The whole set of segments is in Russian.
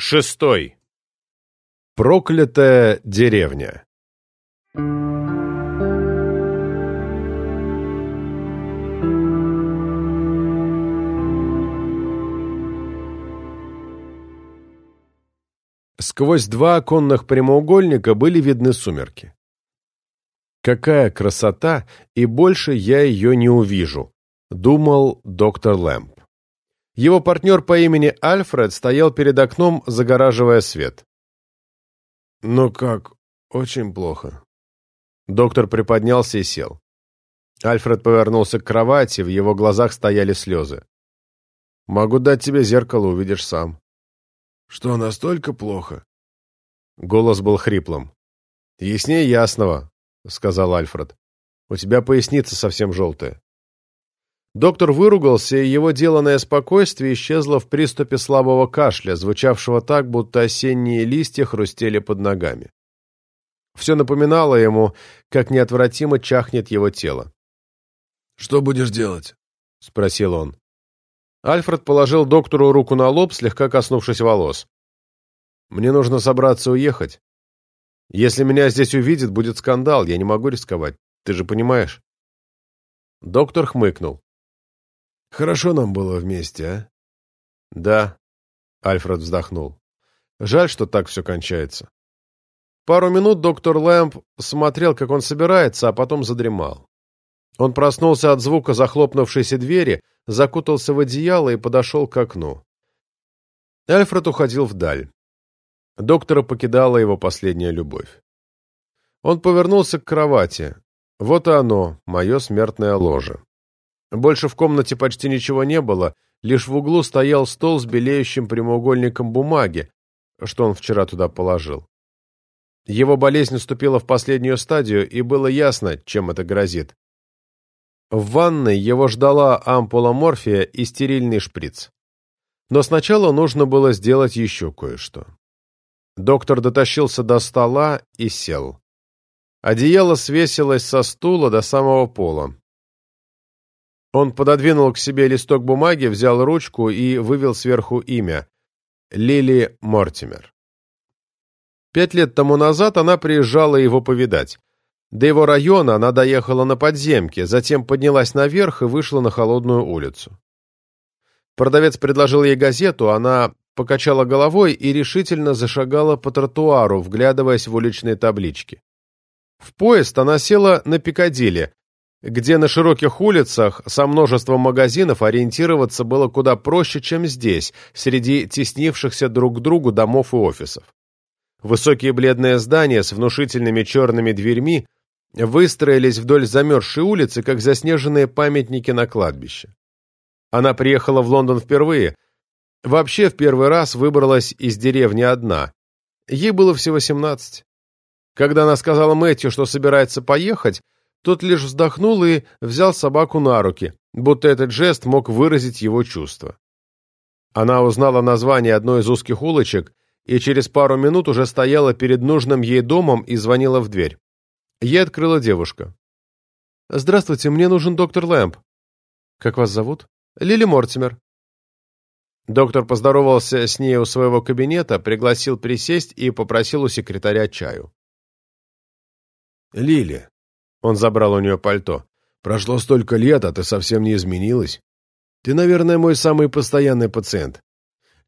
Шестой. Проклятая деревня. Сквозь два оконных прямоугольника были видны сумерки. «Какая красота, и больше я ее не увижу», — думал доктор Лэмп. Его партнер по имени Альфред стоял перед окном, загораживая свет. «Ну как, очень плохо». Доктор приподнялся и сел. Альфред повернулся к кровати, в его глазах стояли слезы. «Могу дать тебе зеркало, увидишь сам». «Что, настолько плохо?» Голос был хриплым. «Яснее ясного», — сказал Альфред. «У тебя поясница совсем желтая». Доктор выругался, и его деланное спокойствие исчезло в приступе слабого кашля, звучавшего так, будто осенние листья хрустели под ногами. Все напоминало ему, как неотвратимо чахнет его тело. «Что будешь делать?» — спросил он. Альфред положил доктору руку на лоб, слегка коснувшись волос. «Мне нужно собраться уехать. Если меня здесь увидят, будет скандал, я не могу рисковать. Ты же понимаешь?» Доктор хмыкнул. Хорошо нам было вместе, а? Да, Альфред вздохнул. Жаль, что так все кончается. Пару минут доктор Лэмп смотрел, как он собирается, а потом задремал. Он проснулся от звука захлопнувшейся двери, закутался в одеяло и подошел к окну. Альфред уходил вдаль. Доктора покидала его последняя любовь. Он повернулся к кровати. Вот и оно, мое смертное ложе. Больше в комнате почти ничего не было, лишь в углу стоял стол с белеющим прямоугольником бумаги, что он вчера туда положил. Его болезнь уступила в последнюю стадию, и было ясно, чем это грозит. В ванной его ждала ампула морфия и стерильный шприц. Но сначала нужно было сделать еще кое-что. Доктор дотащился до стола и сел. Одеяло свесилось со стула до самого пола. Он пододвинул к себе листок бумаги, взял ручку и вывел сверху имя — Лили Мортимер. Пять лет тому назад она приезжала его повидать. До его района она доехала на подземке, затем поднялась наверх и вышла на холодную улицу. Продавец предложил ей газету, она покачала головой и решительно зашагала по тротуару, вглядываясь в уличные таблички. В поезд она села на Пикадилли, где на широких улицах со множеством магазинов ориентироваться было куда проще, чем здесь, среди теснившихся друг к другу домов и офисов. Высокие бледные здания с внушительными черными дверьми выстроились вдоль замерзшей улицы, как заснеженные памятники на кладбище. Она приехала в Лондон впервые. Вообще в первый раз выбралась из деревни одна. Ей было всего 17. Когда она сказала Мэтью, что собирается поехать, тот лишь вздохнул и взял собаку на руки, будто этот жест мог выразить его чувства. Она узнала название одной из узких улочек и через пару минут уже стояла перед нужным ей домом и звонила в дверь. Ей открыла девушка. «Здравствуйте, мне нужен доктор Лэмп». «Как вас зовут?» «Лили Мортимер». Доктор поздоровался с ней у своего кабинета, пригласил присесть и попросил у секретаря чаю. «Лили, он забрал у нее пальто. «Прошло столько лет, а ты совсем не изменилась. Ты, наверное, мой самый постоянный пациент.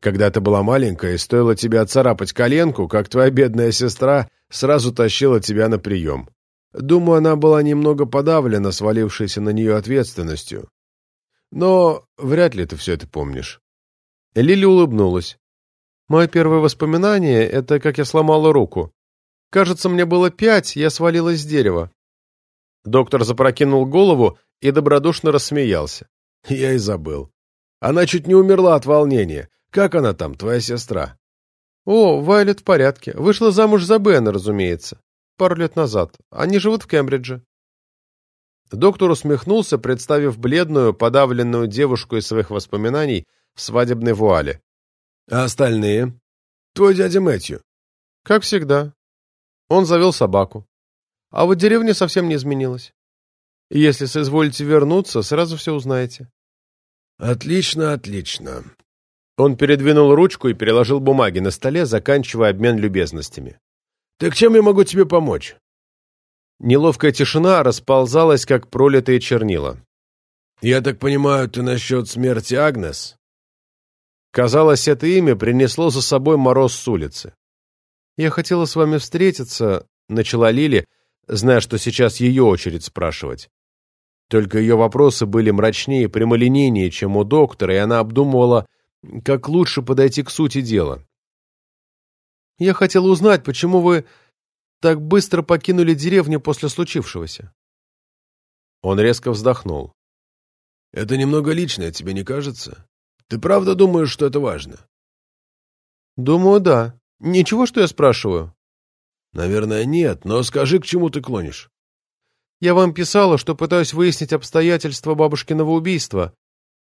Когда ты была маленькая и стоило тебе отцарапать коленку, как твоя бедная сестра сразу тащила тебя на прием. Думаю, она была немного подавлена свалившейся на нее ответственностью. Но вряд ли ты все это помнишь». Лили улыбнулась. «Мое первое воспоминание — это как я сломала руку. Кажется, мне было пять, я свалилась с дерева. Доктор запрокинул голову и добродушно рассмеялся. «Я и забыл. Она чуть не умерла от волнения. Как она там, твоя сестра?» «О, Вайлет в порядке. Вышла замуж за Бена, разумеется. Пару лет назад. Они живут в Кембридже». Доктор усмехнулся, представив бледную, подавленную девушку из своих воспоминаний в свадебной вуале. «А остальные? Твой дядя Мэтью?» «Как всегда. Он завел собаку. А вот деревня совсем не изменилась. Если соизволите вернуться, сразу все узнаете. Отлично, отлично. Он передвинул ручку и переложил бумаги на столе, заканчивая обмен любезностями. «Так чем я могу тебе помочь?» Неловкая тишина расползалась, как пролитые чернила. «Я так понимаю, ты насчет смерти Агнес?» Казалось, это имя принесло за собой мороз с улицы. «Я хотела с вами встретиться», — начала Лили, зная, что сейчас ее очередь спрашивать. Только ее вопросы были мрачнее и прямолинейнее, чем у доктора, и она обдумывала, как лучше подойти к сути дела. «Я хотела узнать, почему вы так быстро покинули деревню после случившегося?» Он резко вздохнул. «Это немного личное, тебе не кажется? Ты правда думаешь, что это важно?» «Думаю, да. Ничего, что я спрашиваю?» «Наверное, нет, но скажи, к чему ты клонишь?» «Я вам писала, что пытаюсь выяснить обстоятельства бабушкиного убийства.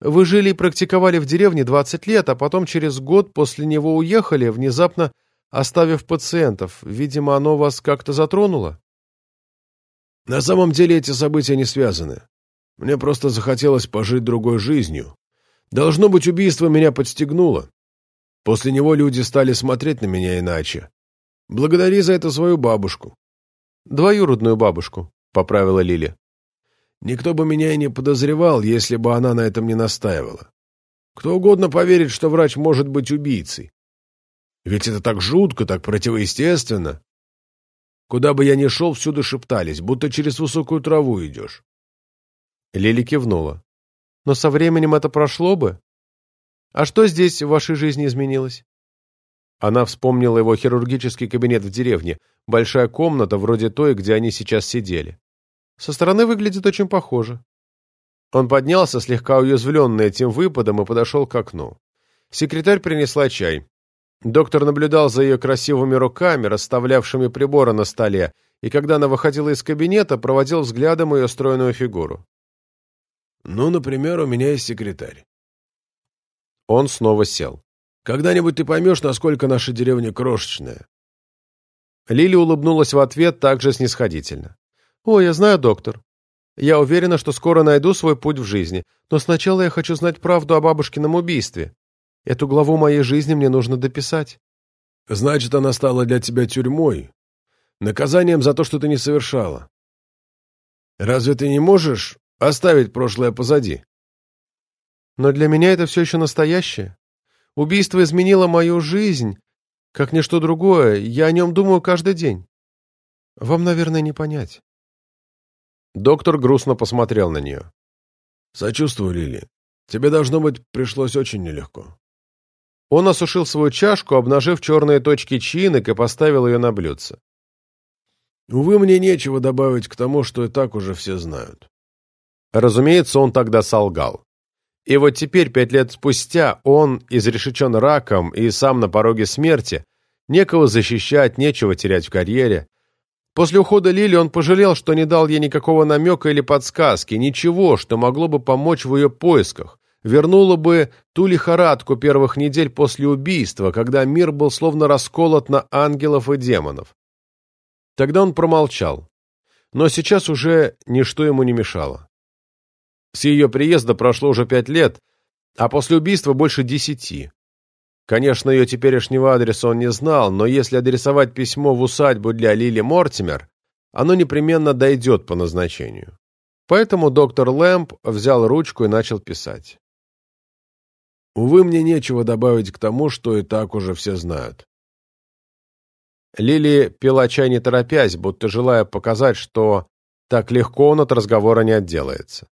Вы жили и практиковали в деревне 20 лет, а потом через год после него уехали, внезапно оставив пациентов. Видимо, оно вас как-то затронуло?» «На самом деле эти события не связаны. Мне просто захотелось пожить другой жизнью. Должно быть, убийство меня подстегнуло. После него люди стали смотреть на меня иначе. Благодари за это свою бабушку». «Двоюродную бабушку», — поправила Лили. Никто бы меня и не подозревал, если бы она на этом не настаивала. Кто угодно поверит, что врач может быть убийцей. Ведь это так жутко, так противоестественно. Куда бы я ни шел, всюду шептались, будто через высокую траву идешь. Лили кивнула. Но со временем это прошло бы. А что здесь в вашей жизни изменилось? Она вспомнила его хирургический кабинет в деревне, большая комната, вроде той, где они сейчас сидели. Со стороны выглядит очень похоже. Он поднялся, слегка уязвленный этим выпадом, и подошел к окну. Секретарь принесла чай. Доктор наблюдал за ее красивыми руками, расставлявшими приборы на столе, и когда она выходила из кабинета, проводил взглядом ее стройную фигуру. «Ну, например, у меня есть секретарь». Он снова сел. «Когда-нибудь ты поймешь, насколько наша деревня крошечная». Лили улыбнулась в ответ также снисходительно. «О, я знаю, доктор. Я уверена, что скоро найду свой путь в жизни, но сначала я хочу знать правду о бабушкином убийстве. Эту главу моей жизни мне нужно дописать». «Значит, она стала для тебя тюрьмой, наказанием за то, что ты не совершала. Разве ты не можешь оставить прошлое позади?» «Но для меня это все еще настоящее. Убийство изменило мою жизнь, как ничто другое. Я о нем думаю каждый день. Вам, наверное, не понять». Доктор грустно посмотрел на нее. «Сочувствую, Лили. Тебе, должно быть, пришлось очень нелегко». Он осушил свою чашку, обнажив черные точки чинок и поставил ее на блюдце. «Увы, мне нечего добавить к тому, что и так уже все знают». Разумеется, он тогда солгал. И вот теперь, пять лет спустя, он, изрешечен раком и сам на пороге смерти, некого защищать, нечего терять в карьере, После ухода Лили он пожалел, что не дал ей никакого намека или подсказки, ничего, что могло бы помочь в ее поисках, вернуло бы ту лихорадку первых недель после убийства, когда мир был словно расколот на ангелов и демонов. Тогда он промолчал. Но сейчас уже ничто ему не мешало. С ее приезда прошло уже пять лет, а после убийства больше десяти. Конечно, ее теперешнего адреса он не знал, но если адресовать письмо в усадьбу для Лили Мортимер, оно непременно дойдет по назначению. Поэтому доктор Лэмп взял ручку и начал писать. «Увы, мне нечего добавить к тому, что и так уже все знают». Лили пила чай не торопясь, будто желая показать, что так легко он от разговора не отделается.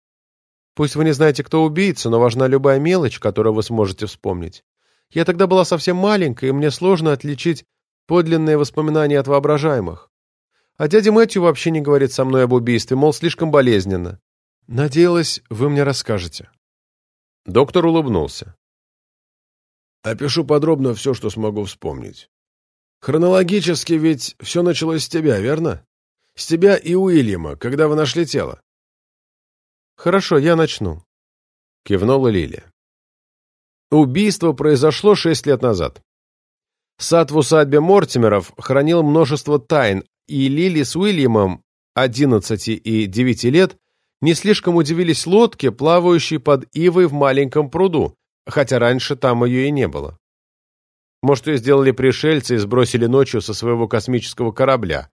Пусть вы не знаете, кто убийца, но важна любая мелочь, которую вы сможете вспомнить. Я тогда была совсем маленькой, и мне сложно отличить подлинные воспоминания от воображаемых. А дядя Мэтью вообще не говорит со мной об убийстве, мол, слишком болезненно. Надеялась, вы мне расскажете. Доктор улыбнулся. Опишу подробно все, что смогу вспомнить. Хронологически ведь все началось с тебя, верно? С тебя и Уильяма, когда вы нашли тело. Хорошо, я начну. Кивнула Лилия. Убийство произошло шесть лет назад. Сад в усадьбе Мортимеров хранил множество тайн, и Лили с Уильямом, 11 и 9 лет, не слишком удивились лодке, плавающей под ивой в маленьком пруду, хотя раньше там ее и не было. Может, ее сделали пришельцы и сбросили ночью со своего космического корабля.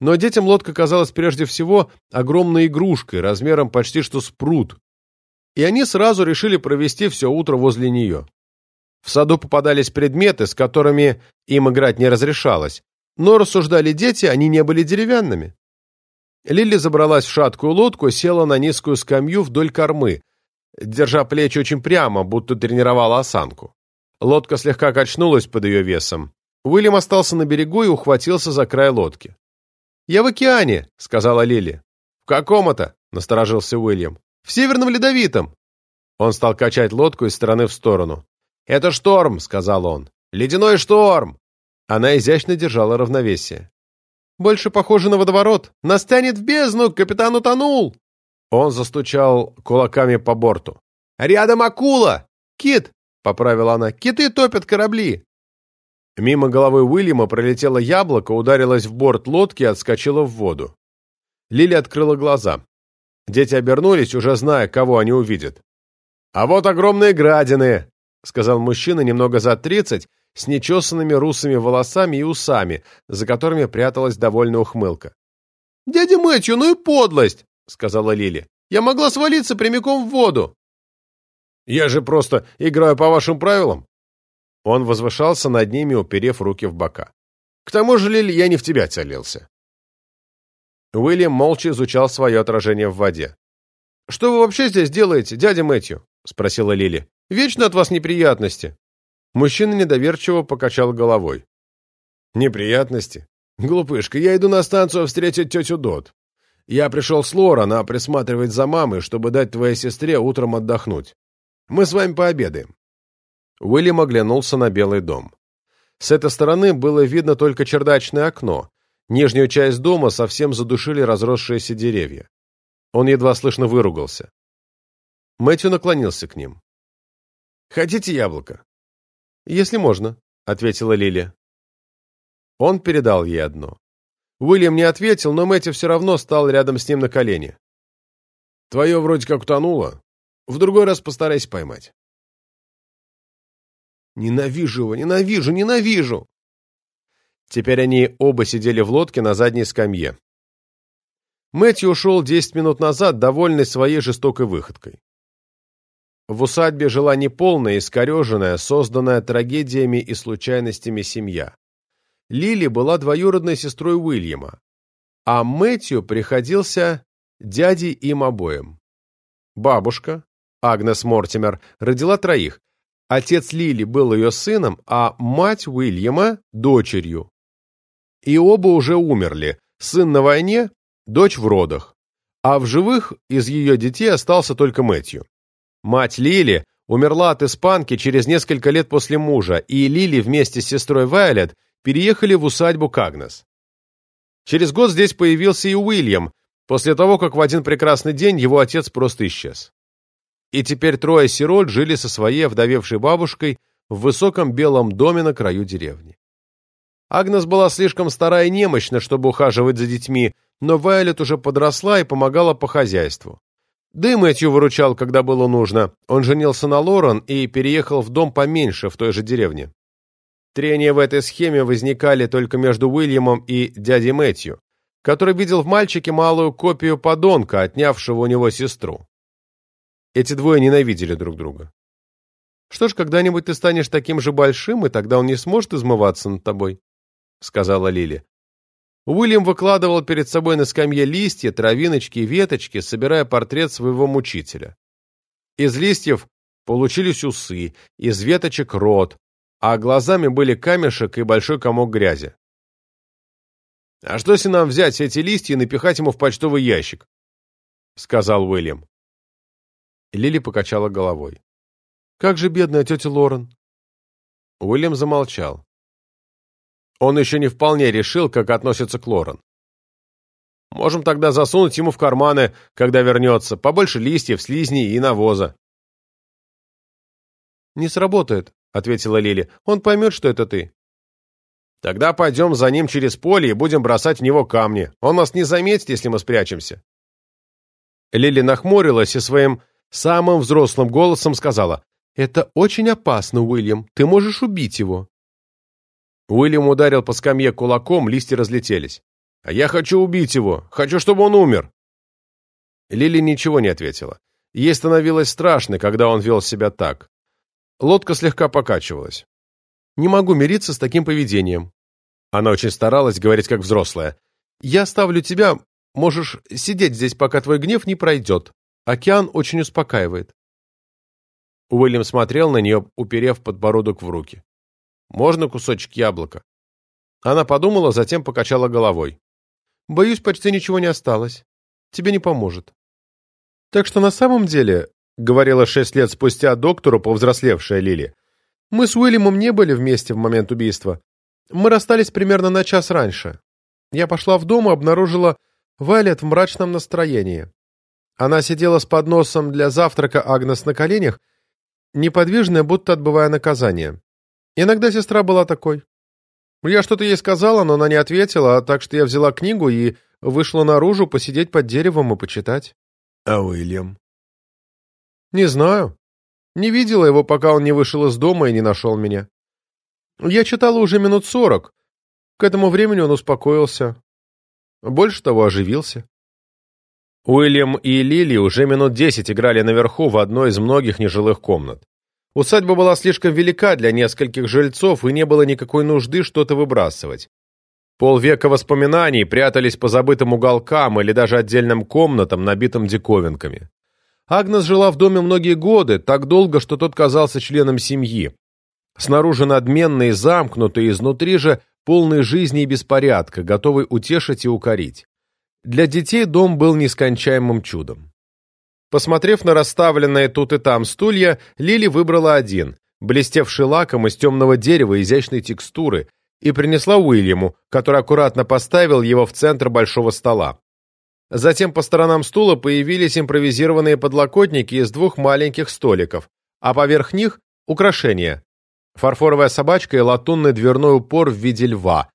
Но детям лодка казалась прежде всего огромной игрушкой, размером почти что с пруд, и они сразу решили провести все утро возле нее. В саду попадались предметы, с которыми им играть не разрешалось, но, рассуждали дети, они не были деревянными. Лили забралась в шаткую лодку, села на низкую скамью вдоль кормы, держа плечи очень прямо, будто тренировала осанку. Лодка слегка качнулась под ее весом. Уильям остался на берегу и ухватился за край лодки. «Я в океане», — сказала Лили. «В каком это?» — насторожился Уильям. «В Северном Ледовитом». Он стал качать лодку из стороны в сторону. «Это шторм», — сказал он. «Ледяной шторм!» Она изящно держала равновесие. «Больше похоже на водоворот. Нас тянет в бездну, капитан утонул!» Он застучал кулаками по борту. «Рядом акула! Кит!» — поправила она. «Киты топят корабли!» Мимо головы Уильяма пролетело яблоко, ударилось в борт лодки и отскочило в воду. Лили открыла глаза. Дети обернулись, уже зная, кого они увидят. «А вот огромные градины!» — сказал мужчина немного за тридцать, с нечесанными русыми волосами и усами, за которыми пряталась довольная ухмылка. «Дядя Мэтью, ну и подлость!» — сказала Лили. «Я могла свалиться прямиком в воду!» «Я же просто играю по вашим правилам!» Он возвышался над ними, уперев руки в бока. «К тому же, Лили, я не в тебя целился!» Уильям молча изучал свое отражение в воде. «Что вы вообще здесь делаете, дядя Мэтью?» — спросила Лили. «Вечно от вас неприятности!» Мужчина недоверчиво покачал головой. «Неприятности? Глупышка, я иду на станцию встретить тетю Дот. Я пришел с Лора, она присматривает за мамой, чтобы дать твоей сестре утром отдохнуть. Мы с вами пообедаем». Уильям оглянулся на Белый дом. С этой стороны было видно только чердачное окно. Нижнюю часть дома совсем задушили разросшиеся деревья. Он едва слышно выругался. Мэтью наклонился к ним. «Хотите яблоко?» «Если можно», — ответила Лили. Он передал ей одно. Уильям не ответил, но Мэтью все равно стал рядом с ним на колени. «Твое вроде как утонуло. В другой раз постарайся поймать». «Ненавижу его, ненавижу, ненавижу!» Теперь они оба сидели в лодке на задней скамье. Мэтью ушел десять минут назад, довольный своей жестокой выходкой. В усадьбе жила неполная, искореженная, созданная трагедиями и случайностями семья. Лили была двоюродной сестрой Уильяма, а Мэтью приходился дядей им обоим. Бабушка, Агнес Мортимер, родила троих. Отец Лили был ее сыном, а мать Уильяма – дочерью. И оба уже умерли, сын на войне, дочь в родах. А в живых из ее детей остался только Мэтью. Мать Лили умерла от испанки через несколько лет после мужа, и Лили вместе с сестрой Вайолет переехали в усадьбу Кагнес. Через год здесь появился и Уильям, после того, как в один прекрасный день его отец просто исчез. И теперь трое сирот жили со своей овдовевшей бабушкой в высоком белом доме на краю деревни. Агнес была слишком стара и немощна, чтобы ухаживать за детьми, но Вайолет уже подросла и помогала по хозяйству. Да и Мэтью выручал, когда было нужно. Он женился на Лорен и переехал в дом поменьше в той же деревне. Трения в этой схеме возникали только между Уильямом и дядей Мэтью, который видел в мальчике малую копию подонка, отнявшего у него сестру. Эти двое ненавидели друг друга. «Что ж, когда-нибудь ты станешь таким же большим, и тогда он не сможет измываться над тобой», — сказала Лили. Уильям выкладывал перед собой на скамье листья, травиночки и веточки, собирая портрет своего мучителя. Из листьев получились усы, из веточек рот, а глазами были камешек и большой комок грязи. «А что, если нам взять эти листья и напихать ему в почтовый ящик?» — сказал Уильям. Лили покачала головой. «Как же бедная тетя Лорен?» Уильям замолчал. Он еще не вполне решил, как относится к Лорен. Можем тогда засунуть ему в карманы, когда вернется, побольше листьев, слизней и навоза. «Не сработает», — ответила Лили. «Он поймет, что это ты». «Тогда пойдем за ним через поле и будем бросать в него камни. Он нас не заметит, если мы спрячемся». Лили нахмурилась и своим самым взрослым голосом сказала. «Это очень опасно, Уильям. Ты можешь убить его». Уильям ударил по скамье кулаком, листья разлетелись. «А я хочу убить его! Хочу, чтобы он умер!» Лили ничего не ответила. Ей становилось страшно, когда он вел себя так. Лодка слегка покачивалась. «Не могу мириться с таким поведением». Она очень старалась говорить как взрослая. «Я оставлю тебя, можешь сидеть здесь, пока твой гнев не пройдет. Океан очень успокаивает». Уильям смотрел на нее, уперев подбородок в руки. «Можно кусочек яблока?» Она подумала, затем покачала головой. «Боюсь, почти ничего не осталось. Тебе не поможет». «Так что на самом деле, — говорила шесть лет спустя доктору повзрослевшая Лили, — мы с Уильямом не были вместе в момент убийства. Мы расстались примерно на час раньше. Я пошла в дом и обнаружила Вайлет в мрачном настроении. Она сидела с подносом для завтрака Агнес на коленях, неподвижная, будто отбывая наказание. Иногда сестра была такой. Я что-то ей сказала, но она не ответила, так что я взяла книгу и вышла наружу посидеть под деревом и почитать. А Уильям? Не знаю. Не видела его, пока он не вышел из дома и не нашел меня. Я читала уже минут сорок. К этому времени он успокоился. Больше того, оживился. Уильям и Лили уже минут десять играли наверху в одной из многих нежилых комнат. Усадьба была слишком велика для нескольких жильцов, и не было никакой нужды что-то выбрасывать. Полвека воспоминаний прятались по забытым уголкам или даже отдельным комнатам, набитым диковинками. Агнес жила в доме многие годы, так долго, что тот казался членом семьи. Снаружи надменный замкнутый, изнутри же полный жизни и беспорядка, готовый утешить и укорить. Для детей дом был нескончаемым чудом. Посмотрев на расставленные тут и там стулья, Лили выбрала один, блестевший лаком из темного дерева изящной текстуры, и принесла Уильяму, который аккуратно поставил его в центр большого стола. Затем по сторонам стула появились импровизированные подлокотники из двух маленьких столиков, а поверх них – украшения. Фарфоровая собачка и латунный дверной упор в виде льва.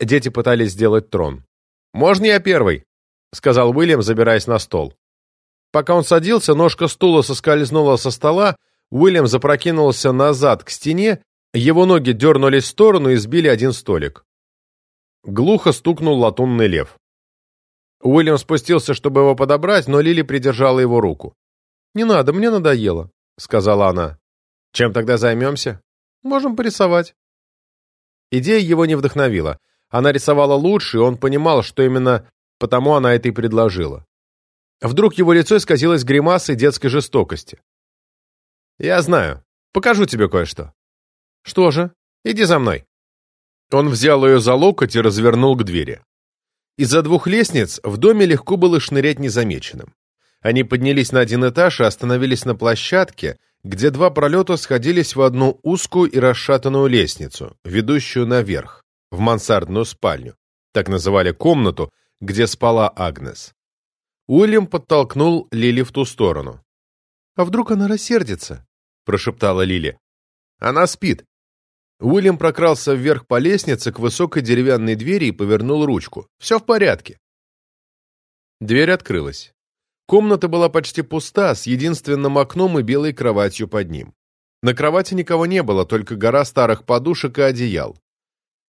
Дети пытались сделать трон. «Можно я первый?» — сказал Уильям, забираясь на стол. Пока он садился, ножка стула соскользнула со стола, Уильям запрокинулся назад к стене его ноги дернулись в сторону и сбили один столик. Глухо стукнул латунный лев. Уильям спустился, чтобы его подобрать, но Лили придержала его руку. «Не надо, мне надоело», — сказала она. «Чем тогда займемся?» «Можем порисовать». Идея его не вдохновила. Она рисовала лучше, и он понимал, что именно потому она это и предложила. Вдруг его лицо исказилось гримасой детской жестокости. «Я знаю. Покажу тебе кое-что». «Что же? Иди за мной». Он взял ее за локоть и развернул к двери. Из-за двух лестниц в доме легко было шнырять незамеченным. Они поднялись на один этаж и остановились на площадке, где два пролета сходились в одну узкую и расшатанную лестницу, ведущую наверх, в мансардную спальню. Так называли комнату, где спала Агнес. Уильям подтолкнул Лили в ту сторону. «А вдруг она рассердится?» – прошептала Лили. «Она спит. Уильям прокрался вверх по лестнице к высокой деревянной двери и повернул ручку. «Все в порядке». Дверь открылась. Комната была почти пуста, с единственным окном и белой кроватью под ним. На кровати никого не было, только гора старых подушек и одеял.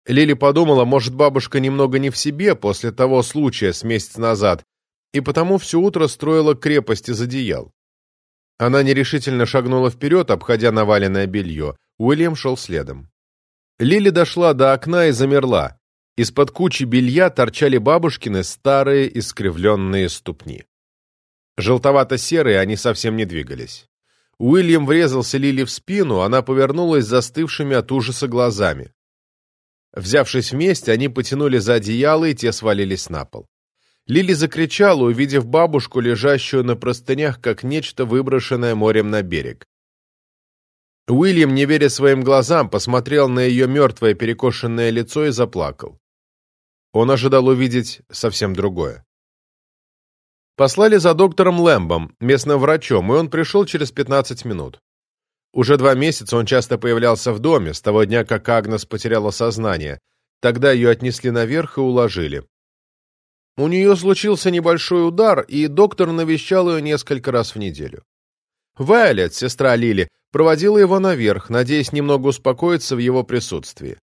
Лили подумала, может, бабушка немного не в себе после того случая с месяц назад, и потому все утро строила крепость из одеял. Она нерешительно шагнула вперед, обходя наваленное белье. Уильям шел следом. Лили дошла до окна и замерла. Из-под кучи белья торчали бабушкины старые искривленные ступни. Желтовато-серые они совсем не двигались. Уильям врезался Лили в спину, она повернулась застывшими от ужаса глазами. Взявшись вместе, они потянули за одеяло, и те свалились на пол. Лили закричала, увидев бабушку, лежащую на простынях, как нечто выброшенное морем на берег. Уильям, не веря своим глазам, посмотрел на ее мертвое перекошенное лицо и заплакал. Он ожидал увидеть совсем другое. Послали за доктором Лэмбом, местным врачом, и он пришел через 15 минут. Уже два месяца он часто появлялся в доме, с того дня, как Агнес потеряла сознание. Тогда ее отнесли наверх и уложили. У нее случился небольшой удар, и доктор навещал ее несколько раз в неделю. Вайлет, сестра Лили, проводила его наверх, надеясь немного успокоиться в его присутствии.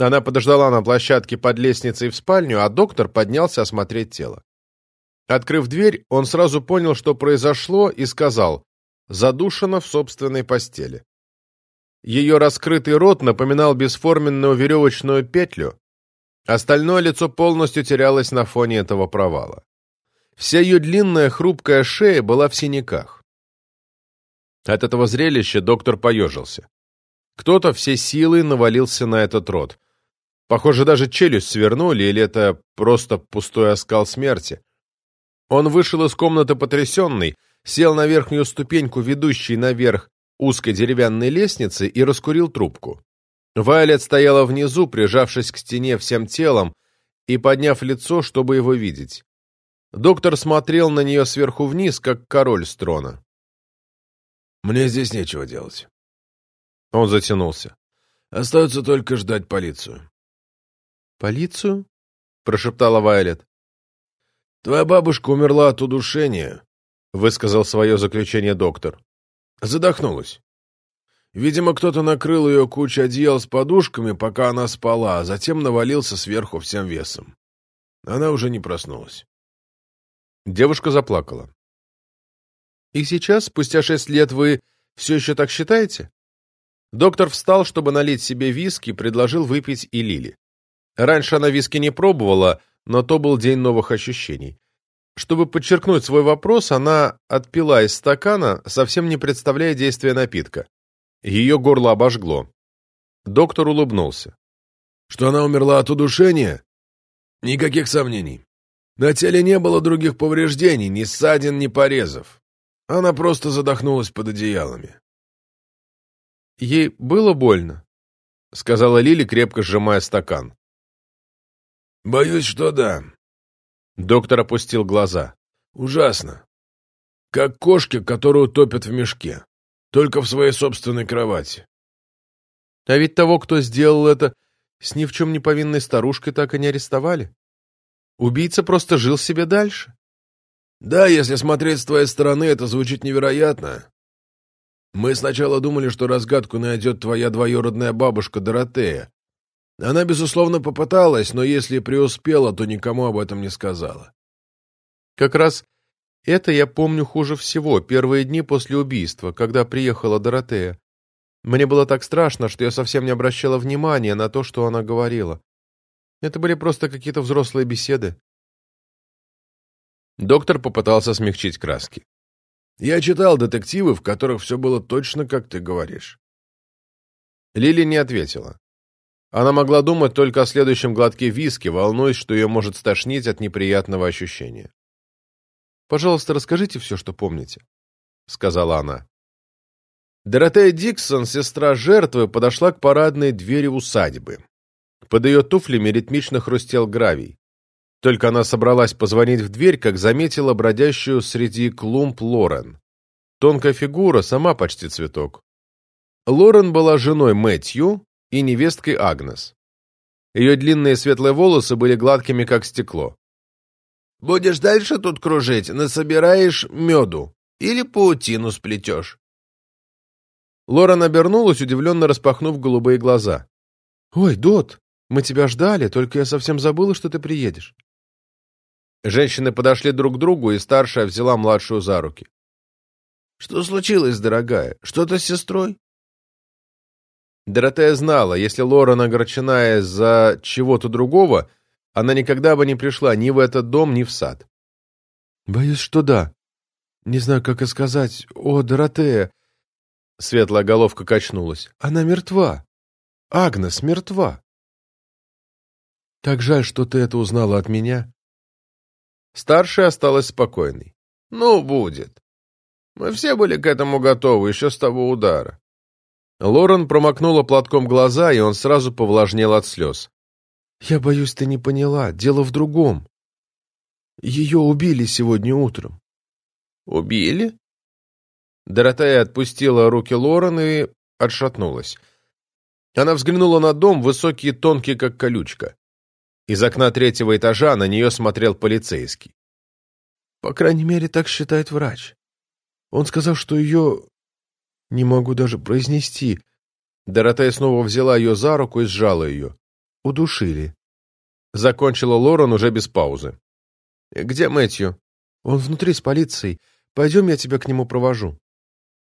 Она подождала на площадке под лестницей в спальню, а доктор поднялся осмотреть тело. Открыв дверь, он сразу понял, что произошло, и сказал «задушена в собственной постели». Ее раскрытый рот напоминал бесформенную веревочную петлю, остальное лицо полностью терялось на фоне этого провала. Вся ее длинная хрупкая шея была в синяках. От этого зрелища доктор поежился. Кто-то всей силой навалился на этот рот. Похоже, даже челюсть свернули, или это просто пустой оскал смерти. Он вышел из комнаты потрясенный, сел на верхнюю ступеньку, ведущей наверх узкой деревянной лестницы, и раскурил трубку. Вайлет стояла внизу, прижавшись к стене всем телом и подняв лицо, чтобы его видеть. Доктор смотрел на нее сверху вниз, как король с трона. «Мне здесь нечего делать». Он затянулся. «Остается только ждать полицию». «Полицию?» — прошептала Вайлет. «Твоя бабушка умерла от удушения», — высказал свое заключение доктор. «Задохнулась. Видимо, кто-то накрыл ее кучей одеял с подушками, пока она спала, а затем навалился сверху всем весом. Она уже не проснулась». Девушка заплакала. «И сейчас, спустя шесть лет, вы все еще так считаете?» Доктор встал, чтобы налить себе виски, предложил выпить и Лили. Раньше она виски не пробовала, но то был день новых ощущений. Чтобы подчеркнуть свой вопрос, она отпила из стакана, совсем не представляя действия напитка. Ее горло обожгло. Доктор улыбнулся. «Что она умерла от удушения? Никаких сомнений. На теле не было других повреждений, ни ссадин, ни порезов. Она просто задохнулась под одеялами. «Ей было больно?» — сказала Лили, крепко сжимая стакан. «Боюсь, что да». Доктор опустил глаза. «Ужасно. Как кошки, которую топят в мешке. Только в своей собственной кровати». «А ведь того, кто сделал это, с ни в чем не повинной старушкой так и не арестовали?» Убийца просто жил себе дальше. Да, если смотреть с твоей стороны, это звучит невероятно. Мы сначала думали, что разгадку найдет твоя двоюродная бабушка Доротея. Она, безусловно, попыталась, но если преуспела, то никому об этом не сказала. Как раз это я помню хуже всего, первые дни после убийства, когда приехала Доротея. Мне было так страшно, что я совсем не обращала внимания на то, что она говорила. Это были просто какие-то взрослые беседы. Доктор попытался смягчить краски. «Я читал детективы, в которых все было точно, как ты говоришь». Лили не ответила. Она могла думать только о следующем глотке виски, волнуясь, что ее может стошнить от неприятного ощущения. «Пожалуйста, расскажите все, что помните», — сказала она. Доротея Диксон, сестра жертвы, подошла к парадной двери усадьбы. Под ее туфлями ритмично хрустел гравий. Только она собралась позвонить в дверь, как заметила бродящую среди клумб Лорен. Тонкая фигура, сама почти цветок. Лорен была женой Мэтью и невесткой Агнес. Ее длинные светлые волосы были гладкими, как стекло. «Будешь дальше тут кружить, насобираешь меду или паутину сплетешь». Лорен обернулась, удивленно распахнув голубые глаза. «Ой, Дот, мы тебя ждали, только я совсем забыла, что ты приедешь. Женщины подошли друг к другу, и старшая взяла младшую за руки. «Что случилось, дорогая? Что-то с сестрой?» Доротея знала, если Лорен огорчена из-за чего-то другого, она никогда бы не пришла ни в этот дом, ни в сад. «Боюсь, что да. Не знаю, как и сказать. О, Доротея!» Светлая головка качнулась. «Она мертва. Агнес мертва. Так жаль, что ты это узнала от меня. Старшая осталась спокойной. Ну, будет. Мы все были к этому готовы еще с того удара. Лорен промокнула платком глаза, и он сразу повлажнел от слез. «Я боюсь, ты не поняла. Дело в другом. Ее убили сегодня утром». «Убили?» Доротея отпустила руки Лорен и отшатнулась. Она взглянула на дом, высокий и тонкий, как колючка. Из окна третьего этажа на нее смотрел полицейский. По крайней мере, так считает врач. Он сказал, что ее Не могу даже произнести. Доротея снова взяла ее за руку и сжала ее. Удушили. Закончила Лорен уже без паузы. «Где Мэтью?» «Он внутри с полицией. Пойдем, я тебя к нему провожу».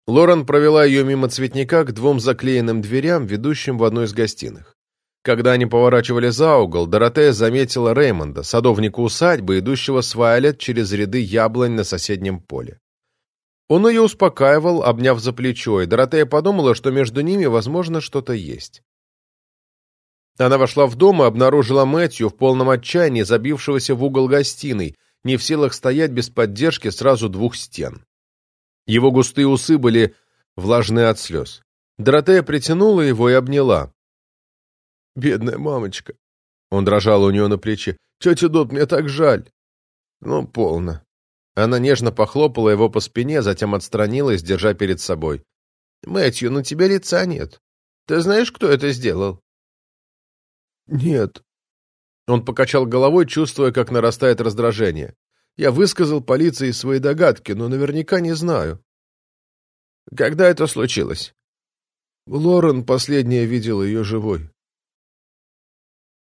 Лорен провела ее мимо цветника к двум заклеенным дверям, ведущим в одну из гостиных. Когда они поворачивали за угол, Доротея заметила Реймонда, садовника усадьбы, идущего с Вайолет через ряды яблонь на соседнем поле. Он ее успокаивал, обняв за плечо, и Доротея подумала, что между ними, возможно, что-то есть. Она вошла в дом и обнаружила Мэтью в полном отчаянии, забившегося в угол гостиной, не в силах стоять без поддержки сразу двух стен. Его густые усы были влажны от слез. Доротея притянула его и обняла. «Бедная мамочка!» Он дрожал у нее на плече. «Тетя Дот, мне так жаль!» «Ну, полно!» Она нежно похлопала его по спине, затем отстранилась, держа перед собой. «Мэтью, на тебя лица нет. Ты знаешь, кто это сделал?» «Нет». Он покачал головой, чувствуя, как нарастает раздражение. «Я высказал полиции свои догадки, но наверняка не знаю». «Когда это случилось?» Лорен последняя видела ее живой.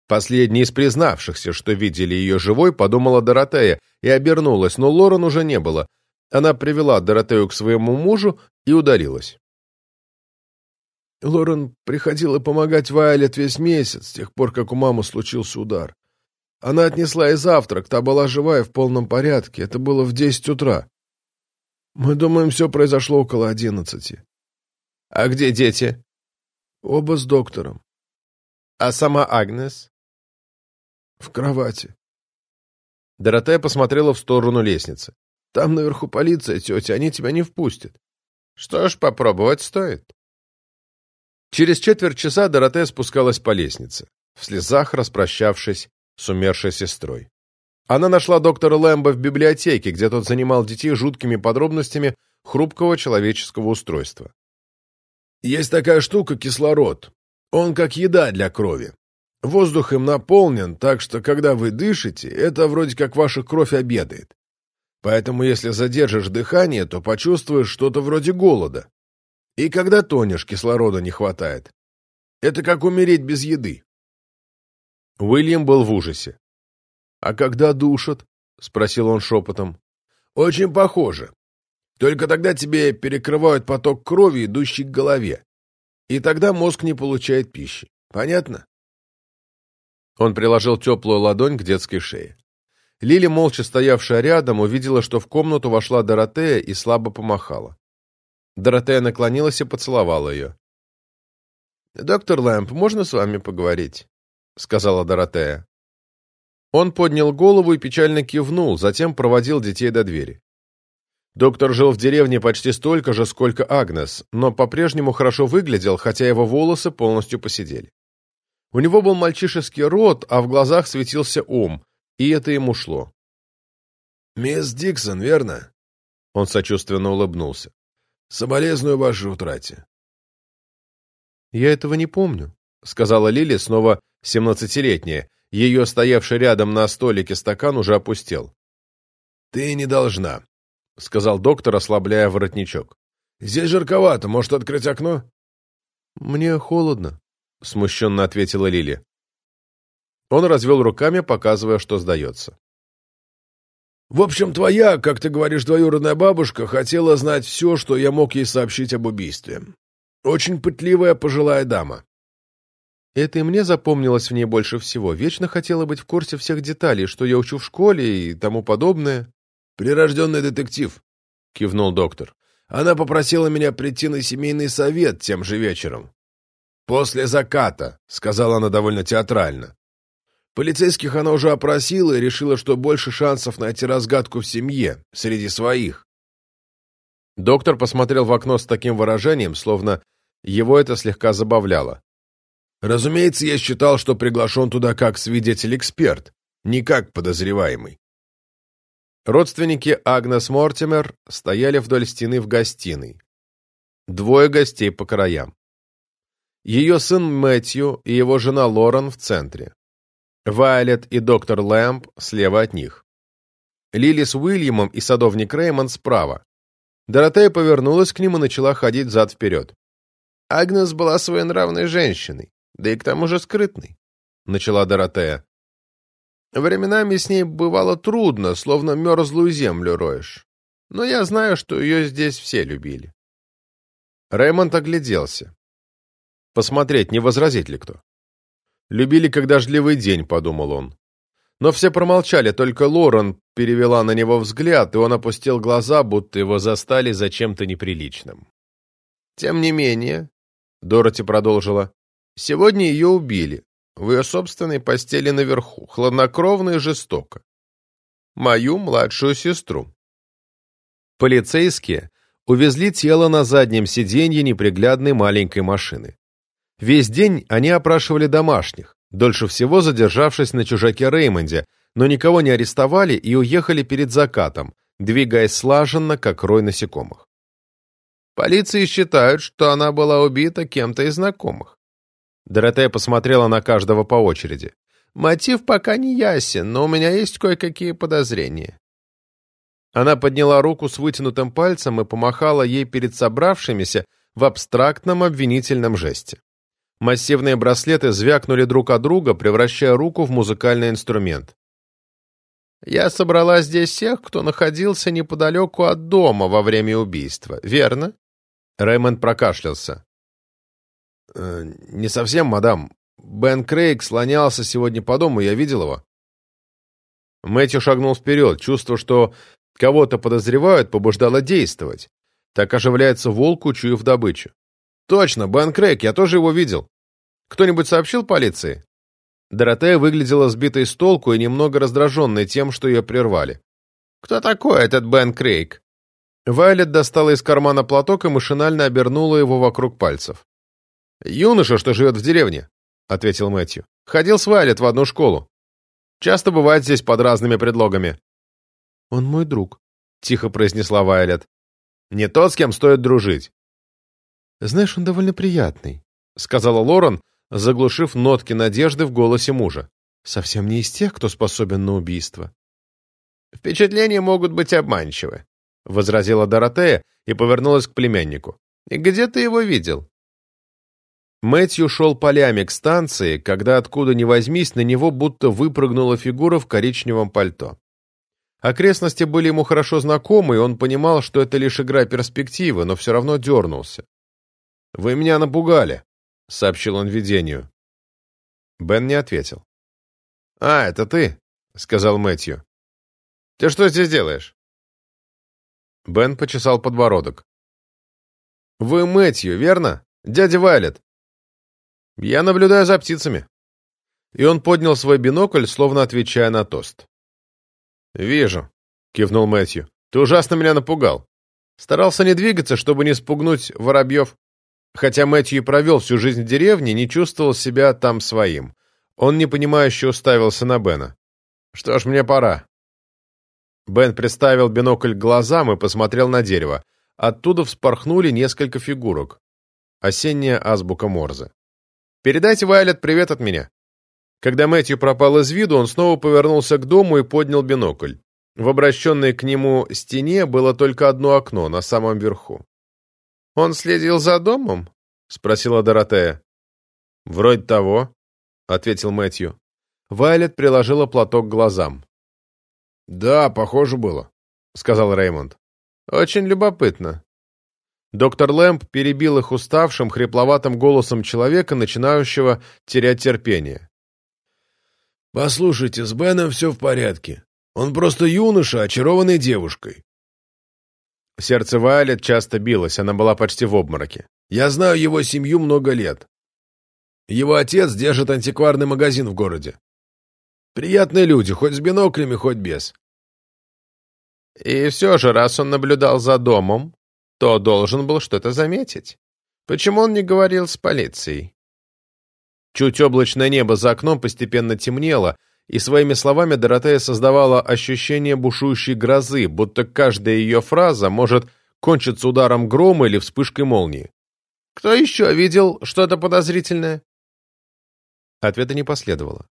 Последний из признавшихся, что видели ее живой, подумала Доротея и обернулась, но Лорен уже не было. Она привела Доротею к своему мужу и ударилась. Лорен приходила помогать Вайлет весь месяц, с тех пор, как у мамы случился удар. Она отнесла и завтрак, та была живая в полном порядке. Это было в десять утра. Мы думаем, все произошло около одиннадцати. — А где дети? — Оба с доктором. — А сама Агнес? — В кровати. Доротея посмотрела в сторону лестницы. — Там наверху полиция, тетя, они тебя не впустят. — Что ж, попробовать стоит. Через четверть часа Доротея спускалась по лестнице, в слезах распрощавшись с умершей сестрой. Она нашла доктора Лэмбо в библиотеке, где тот занимал детей жуткими подробностями хрупкого человеческого устройства. «Есть такая штука — кислород. Он как еда для крови. Воздух им наполнен, так что, когда вы дышите, это вроде как ваша кровь обедает. Поэтому, если задержишь дыхание, то почувствуешь что-то вроде голода. И когда тонешь, кислорода не хватает. Это как умереть без еды. Уильям был в ужасе. «А когда душат?» — спросил он шепотом. «Очень похоже. Только тогда тебе перекрывают поток крови, идущий к голове. И тогда мозг не получает пищи. Понятно?» Он приложил теплую ладонь к детской шее. Лили, молча стоявшая рядом, увидела, что в комнату вошла Доротея и слабо помахала. Доротея наклонилась и поцеловала ее. «Доктор Лэмп, можно с вами поговорить?» — сказала Доротея. Он поднял голову и печально кивнул, затем проводил детей до двери. Доктор жил в деревне почти столько же, сколько Агнес, но по-прежнему хорошо выглядел, хотя его волосы полностью посидели. У него был мальчишеский рот, а в глазах светился ум, и это ему шло. «Мисс Диксон, верно?» Он сочувственно улыбнулся. «Соболезную вашей утрате». «Я этого не помню», — сказала Лили, снова семнадцатилетняя. Ее стоявший рядом на столике стакан уже опустел. «Ты не должна», — сказал доктор, ослабляя воротничок. «Здесь жарковато. Может, открыть окно?» «Мне холодно», — смущенно ответила Лили. Он развел руками, показывая, что сдается. «В общем, твоя, как ты говоришь, двоюродная бабушка хотела знать все, что я мог ей сообщить об убийстве. Очень пытливая пожилая дама». Это и мне запомнилось в ней больше всего. Вечно хотела быть в курсе всех деталей, что я учу в школе и тому подобное. «Прирожденный детектив», — кивнул доктор. «Она попросила меня прийти на семейный совет тем же вечером. «После заката», — сказала она довольно театрально. Полицейских она уже опросила и решила, что больше шансов найти разгадку в семье, среди своих. Доктор посмотрел в окно с таким выражением, словно его это слегка забавляло. Разумеется, я считал, что приглашен туда как свидетель-эксперт, не как подозреваемый. Родственники Агнес Мортимер стояли вдоль стены в гостиной. Двое гостей по краям. Ее сын Мэтью и его жена Лорен в центре. Вайлет и доктор Лэмп слева от них. Лили с Уильямом и садовник Реймонд справа. Доротея повернулась к ним и начала ходить взад-вперед. Агнес была своенравной женщиной, да и к тому же скрытной, — начала Доротея. Временами с ней бывало трудно, словно мерзлую землю роешь. Но я знаю, что ее здесь все любили. Рэймонд огляделся. Посмотреть, не возразит ли кто. «Любили, как дождливый день», — подумал он. Но все промолчали, только Лорен перевела на него взгляд, и он опустил глаза, будто его застали за чем-то неприличным. «Тем не менее», — Дороти продолжила, — «сегодня ее убили, в ее собственной постели наверху, хладнокровно и жестоко. Мою младшую сестру». Полицейские увезли тело на заднем сиденье неприглядной маленькой машины. Весь день они опрашивали домашних, дольше всего задержавшись на чужаке Реймонде, но никого не арестовали и уехали перед закатом, двигаясь слаженно, как рой насекомых. Полиции считают, что она была убита кем-то из знакомых. Доротея посмотрела на каждого по очереди. Мотив пока не ясен, но у меня есть кое-какие подозрения. Она подняла руку с вытянутым пальцем и помахала ей перед собравшимися в абстрактном обвинительном жесте. Массивные браслеты звякнули друг от друга, превращая руку в музыкальный инструмент. «Я собрала здесь всех, кто находился неподалеку от дома во время убийства, верно?» Рэймонд прокашлялся. «Э, «Не совсем, мадам. Бен Крейг слонялся сегодня по дому, я видел его». Мэтью шагнул вперед, чувство, что кого-то подозревают, побуждало действовать. Так оживляется волк, учуяв добычу. «Точно, Бен Крейг, я тоже его видел. Кто-нибудь сообщил полиции?» Доротея выглядела сбитой с толку и немного раздраженной тем, что ее прервали. «Кто такой этот Бен Крейг?» Вайлет достала из кармана платок и машинально обернула его вокруг пальцев. «Юноша, что живет в деревне», — ответил Мэтью. «Ходил с Вайлет в одну школу. Часто бывает здесь под разными предлогами». «Он мой друг», — тихо произнесла Вайлет. «Не тот, с кем стоит дружить. «Знаешь, он довольно приятный», — сказала Лорен, заглушив нотки надежды в голосе мужа. «Совсем не из тех, кто способен на убийство». «Впечатления могут быть обманчивы», — возразила Доротея и повернулась к племяннику. «И где ты его видел?» Мэтью шел полями к станции, когда откуда ни возьмись, на него будто выпрыгнула фигура в коричневом пальто. Окрестности были ему хорошо знакомы, и он понимал, что это лишь игра перспективы, но все равно дернулся. «Вы меня напугали», — сообщил он видению. Бен не ответил. «А, это ты», — сказал Мэтью. «Ты что здесь делаешь?» Бен почесал подбородок. «Вы Мэтью, верно? Дядя Вайлет?» «Я наблюдаю за птицами». И он поднял свой бинокль, словно отвечая на тост. «Вижу», — кивнул Мэтью. «Ты ужасно меня напугал. Старался не двигаться, чтобы не спугнуть воробьев. Хотя Мэтью провел всю жизнь в деревне, не чувствовал себя там своим. Он непонимающе уставился на Бена. «Что ж, мне пора». Бен приставил бинокль к глазам и посмотрел на дерево. Оттуда вспорхнули несколько фигурок. Осенняя азбука Морзе. «Передайте Вайлет привет от меня». Когда Мэтью пропал из виду, он снова повернулся к дому и поднял бинокль. В обращенной к нему стене было только одно окно на самом верху. «Он следил за домом?» — спросила Доротея. «Вроде того», — ответил Мэтью. Вайлет приложила платок к глазам. «Да, похоже было», — сказал Реймонд. «Очень любопытно». Доктор Лэмп перебил их уставшим, хрипловатым голосом человека, начинающего терять терпение. «Послушайте, с Беном все в порядке. Он просто юноша, очарованный девушкой. Сердце Вайлет часто билось, она была почти в обмороке. «Я знаю его семью много лет. Его отец держит антикварный магазин в городе. Приятные люди, хоть с биноклями, хоть без». И все же, раз он наблюдал за домом, то должен был что-то заметить. Почему он не говорил с полицией? Чуть облачное небо за окном постепенно темнело, и своими словами Доротея создавала ощущение бушующей грозы, будто каждая ее фраза может кончиться ударом грома или вспышкой молнии. «Кто еще видел что-то подозрительное?» Ответа не последовало.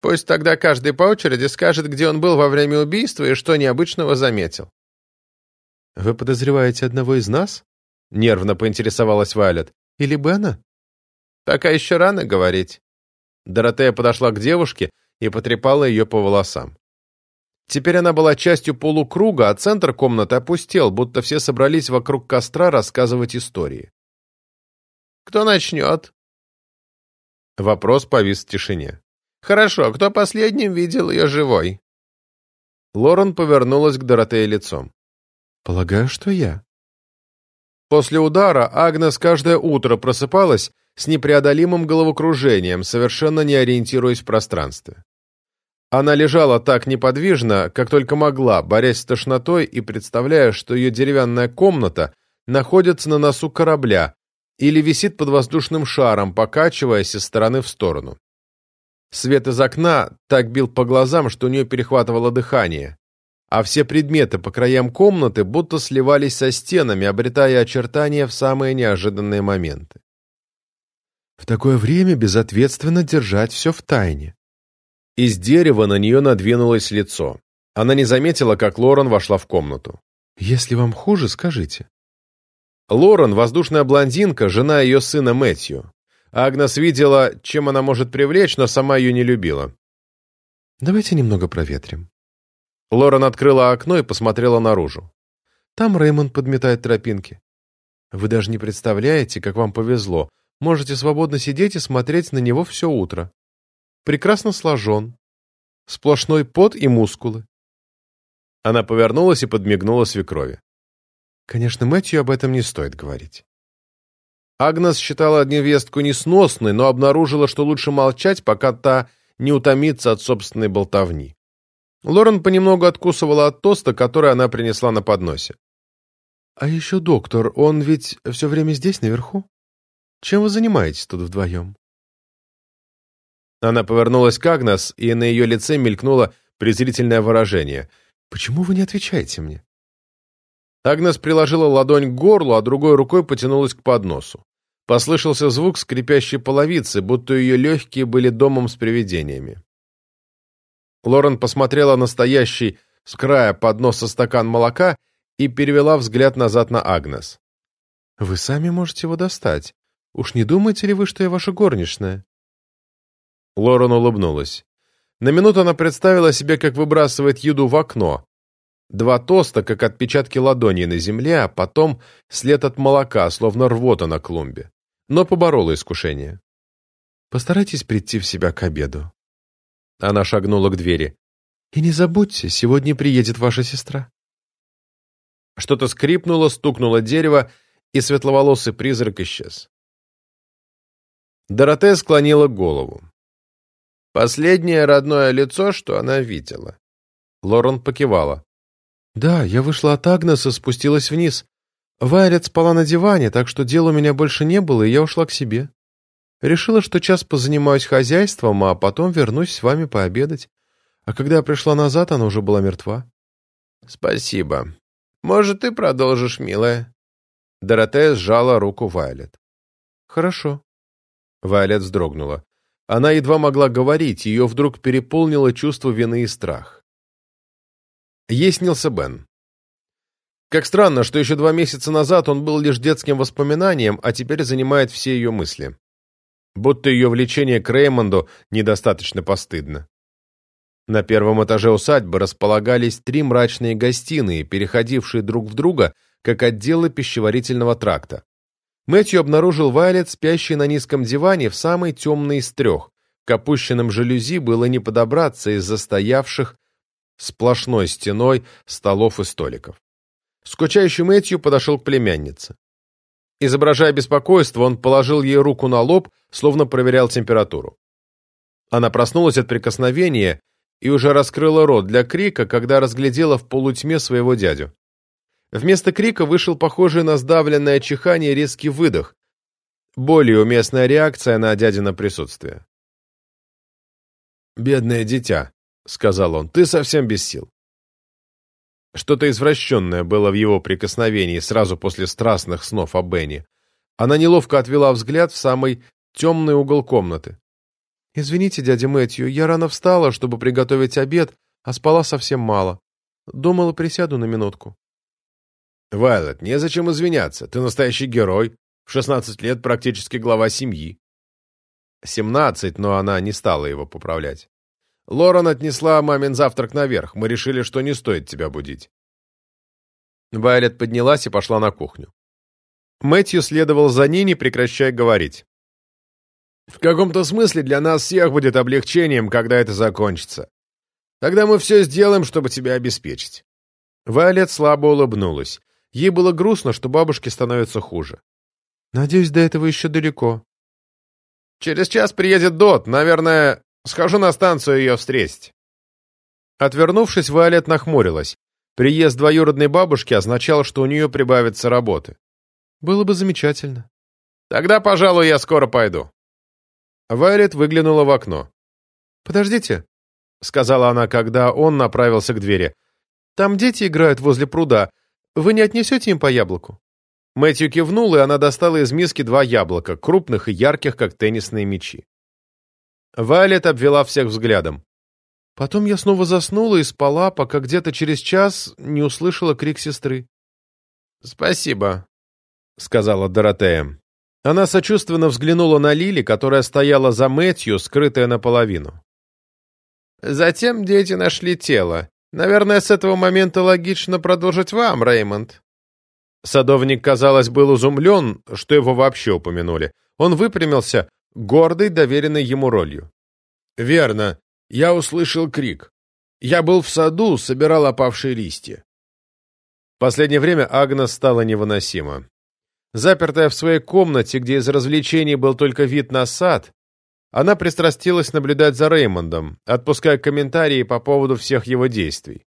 «Пусть тогда каждый по очереди скажет, где он был во время убийства и что необычного заметил». «Вы подозреваете одного из нас?» — нервно поинтересовалась Вайлет. «Или Бена?» «Пока еще рано говорить». Доротея подошла к девушке и потрепала ее по волосам. Теперь она была частью полукруга, а центр комнаты опустел, будто все собрались вокруг костра рассказывать истории. «Кто начнет?» Вопрос повис в тишине. «Хорошо, кто последним видел ее живой?» Лорен повернулась к Доротее лицом. «Полагаю, что я». После удара Агнес каждое утро просыпалась с непреодолимым головокружением, совершенно не ориентируясь в пространстве. Она лежала так неподвижно, как только могла, борясь с тошнотой и представляя, что ее деревянная комната находится на носу корабля или висит под воздушным шаром, покачиваясь из стороны в сторону. Свет из окна так бил по глазам, что у нее перехватывало дыхание, а все предметы по краям комнаты будто сливались со стенами, обретая очертания в самые неожиданные моменты. В такое время безответственно держать все в тайне. Из дерева на нее надвинулось лицо. Она не заметила, как Лорен вошла в комнату. «Если вам хуже, скажите». Лорен, воздушная блондинка, жена ее сына Мэтью. Агнес видела, чем она может привлечь, но сама ее не любила. «Давайте немного проветрим». Лорен открыла окно и посмотрела наружу. «Там Рэймонд подметает тропинки. Вы даже не представляете, как вам повезло. Можете свободно сидеть и смотреть на него все утро прекрасно сложен. Сплошной пот и мускулы. Она повернулась и подмигнула свекрови. Конечно, Мэтью об этом не стоит говорить. Агнес считала невестку несносной, но обнаружила, что лучше молчать, пока та не утомится от собственной болтовни. Лорен понемногу откусывала от тоста, который она принесла на подносе. «А еще доктор, он ведь все время здесь, наверху? Чем вы занимаетесь тут вдвоем?» Она повернулась к Агнес, и на ее лице мелькнуло презрительное выражение. «Почему вы не отвечаете мне?» Агнес приложила ладонь к горлу, а другой рукой потянулась к подносу. Послышался звук скрипящей половицы, будто ее легкие были домом с привидениями. Лорен посмотрела на стоящий с края подноса стакан молока и перевела взгляд назад на Агнес. «Вы сами можете его достать. Уж не думаете ли вы, что я ваша горничная?» Лорен улыбнулась. На минуту она представила себе, как выбрасывает еду в окно. Два тоста, как отпечатки ладоней на земле, а потом след от молока, словно рвота на клумбе. Но поборола искушение. «Постарайтесь прийти в себя к обеду». Она шагнула к двери. «И не забудьте, сегодня приедет ваша сестра». Что-то скрипнуло, стукнуло дерево, и светловолосый призрак исчез. Доротея склонила голову. Последнее родное лицо, что она видела. Лорен покивала. «Да, я вышла от Агнеса, спустилась вниз. Вайлет спала на диване, так что дела у меня больше не было, и я ушла к себе. Решила, что час позанимаюсь хозяйством, а потом вернусь с вами пообедать. А когда я пришла назад, она уже была мертва». «Спасибо. Может, ты продолжишь, милая?» Доротея сжала руку Вайлет. «Хорошо». Вайлет вздрогнула. Она едва могла говорить, ее вдруг переполнило чувство вины и страх. Ей снился Бен. Как странно, что еще два месяца назад он был лишь детским воспоминанием, а теперь занимает все ее мысли. Будто ее влечение к Реймонду недостаточно постыдно. На первом этаже усадьбы располагались три мрачные гостиные, переходившие друг в друга, как отделы пищеварительного тракта. Мэтью обнаружил Вайлет, спящей на низком диване в самой темной из трех. К опущенным жалюзи было не подобраться из застоявших сплошной стеной столов и столиков. Скучающий Мэтью подошел к племяннице. Изображая беспокойство, он положил ей руку на лоб, словно проверял температуру. Она проснулась от прикосновения и уже раскрыла рот для крика, когда разглядела в полутьме своего дядю. Вместо крика вышел похожий на сдавленное чихание резкий выдох, более уместная реакция на дядина присутствие. «Бедное дитя», — сказал он, — «ты совсем без сил». Что-то извращенное было в его прикосновении сразу после страстных снов о Бенни. Она неловко отвела взгляд в самый темный угол комнаты. «Извините, дядя Мэтью, я рано встала, чтобы приготовить обед, а спала совсем мало. Думала, присяду на минутку». Вайлет, незачем извиняться. Ты настоящий герой. В 16 лет практически глава семьи. 17, но она не стала его поправлять. Лорен отнесла мамин завтрак наверх. Мы решили, что не стоит тебя будить. Вайлет поднялась и пошла на кухню. Мэтью следовал за ней, не прекращая говорить. «В каком-то смысле для нас всех будет облегчением, когда это закончится. Тогда мы все сделаем, чтобы тебя обеспечить». Вайлет слабо улыбнулась. Ей было грустно, что бабушке становится хуже. «Надеюсь, до этого еще далеко». «Через час приедет Дот. Наверное, схожу на станцию ее встретить». Отвернувшись, Вайлет нахмурилась. Приезд двоюродной бабушки означал, что у нее прибавится работы. Было бы замечательно. Тогда, пожалуй, я скоро пойду. Вайлет выглянула в окно. «Подождите», — сказала она, когда он направился к двери. «Там дети играют возле пруда. Вы не отнесете им по яблоку?» Мэтью кивнул, и она достала из миски два яблока, крупных и ярких, как теннисные мячи. Вайлет обвела всех взглядом. Потом я снова заснула и спала, пока где-то через час не услышала крик сестры. «Спасибо», — сказала Доротея. Она сочувственно взглянула на Лили, которая стояла за Мэтью, скрытая наполовину. «Затем дети нашли тело. Наверное, с этого момента логично продолжить вам, Реймонд». Садовник, казалось, был изумлен, что его вообще упомянули. Он выпрямился, гордый, доверенной ему ролью. «Верно. Я услышал крик. Я был в саду, собирал опавшие листья». Последнее время Агнес стала невыносима. Запертая в своей комнате, где из развлечений был только вид на сад, она пристрастилась наблюдать за Реймондом, отпуская комментарии по поводу всех его действий.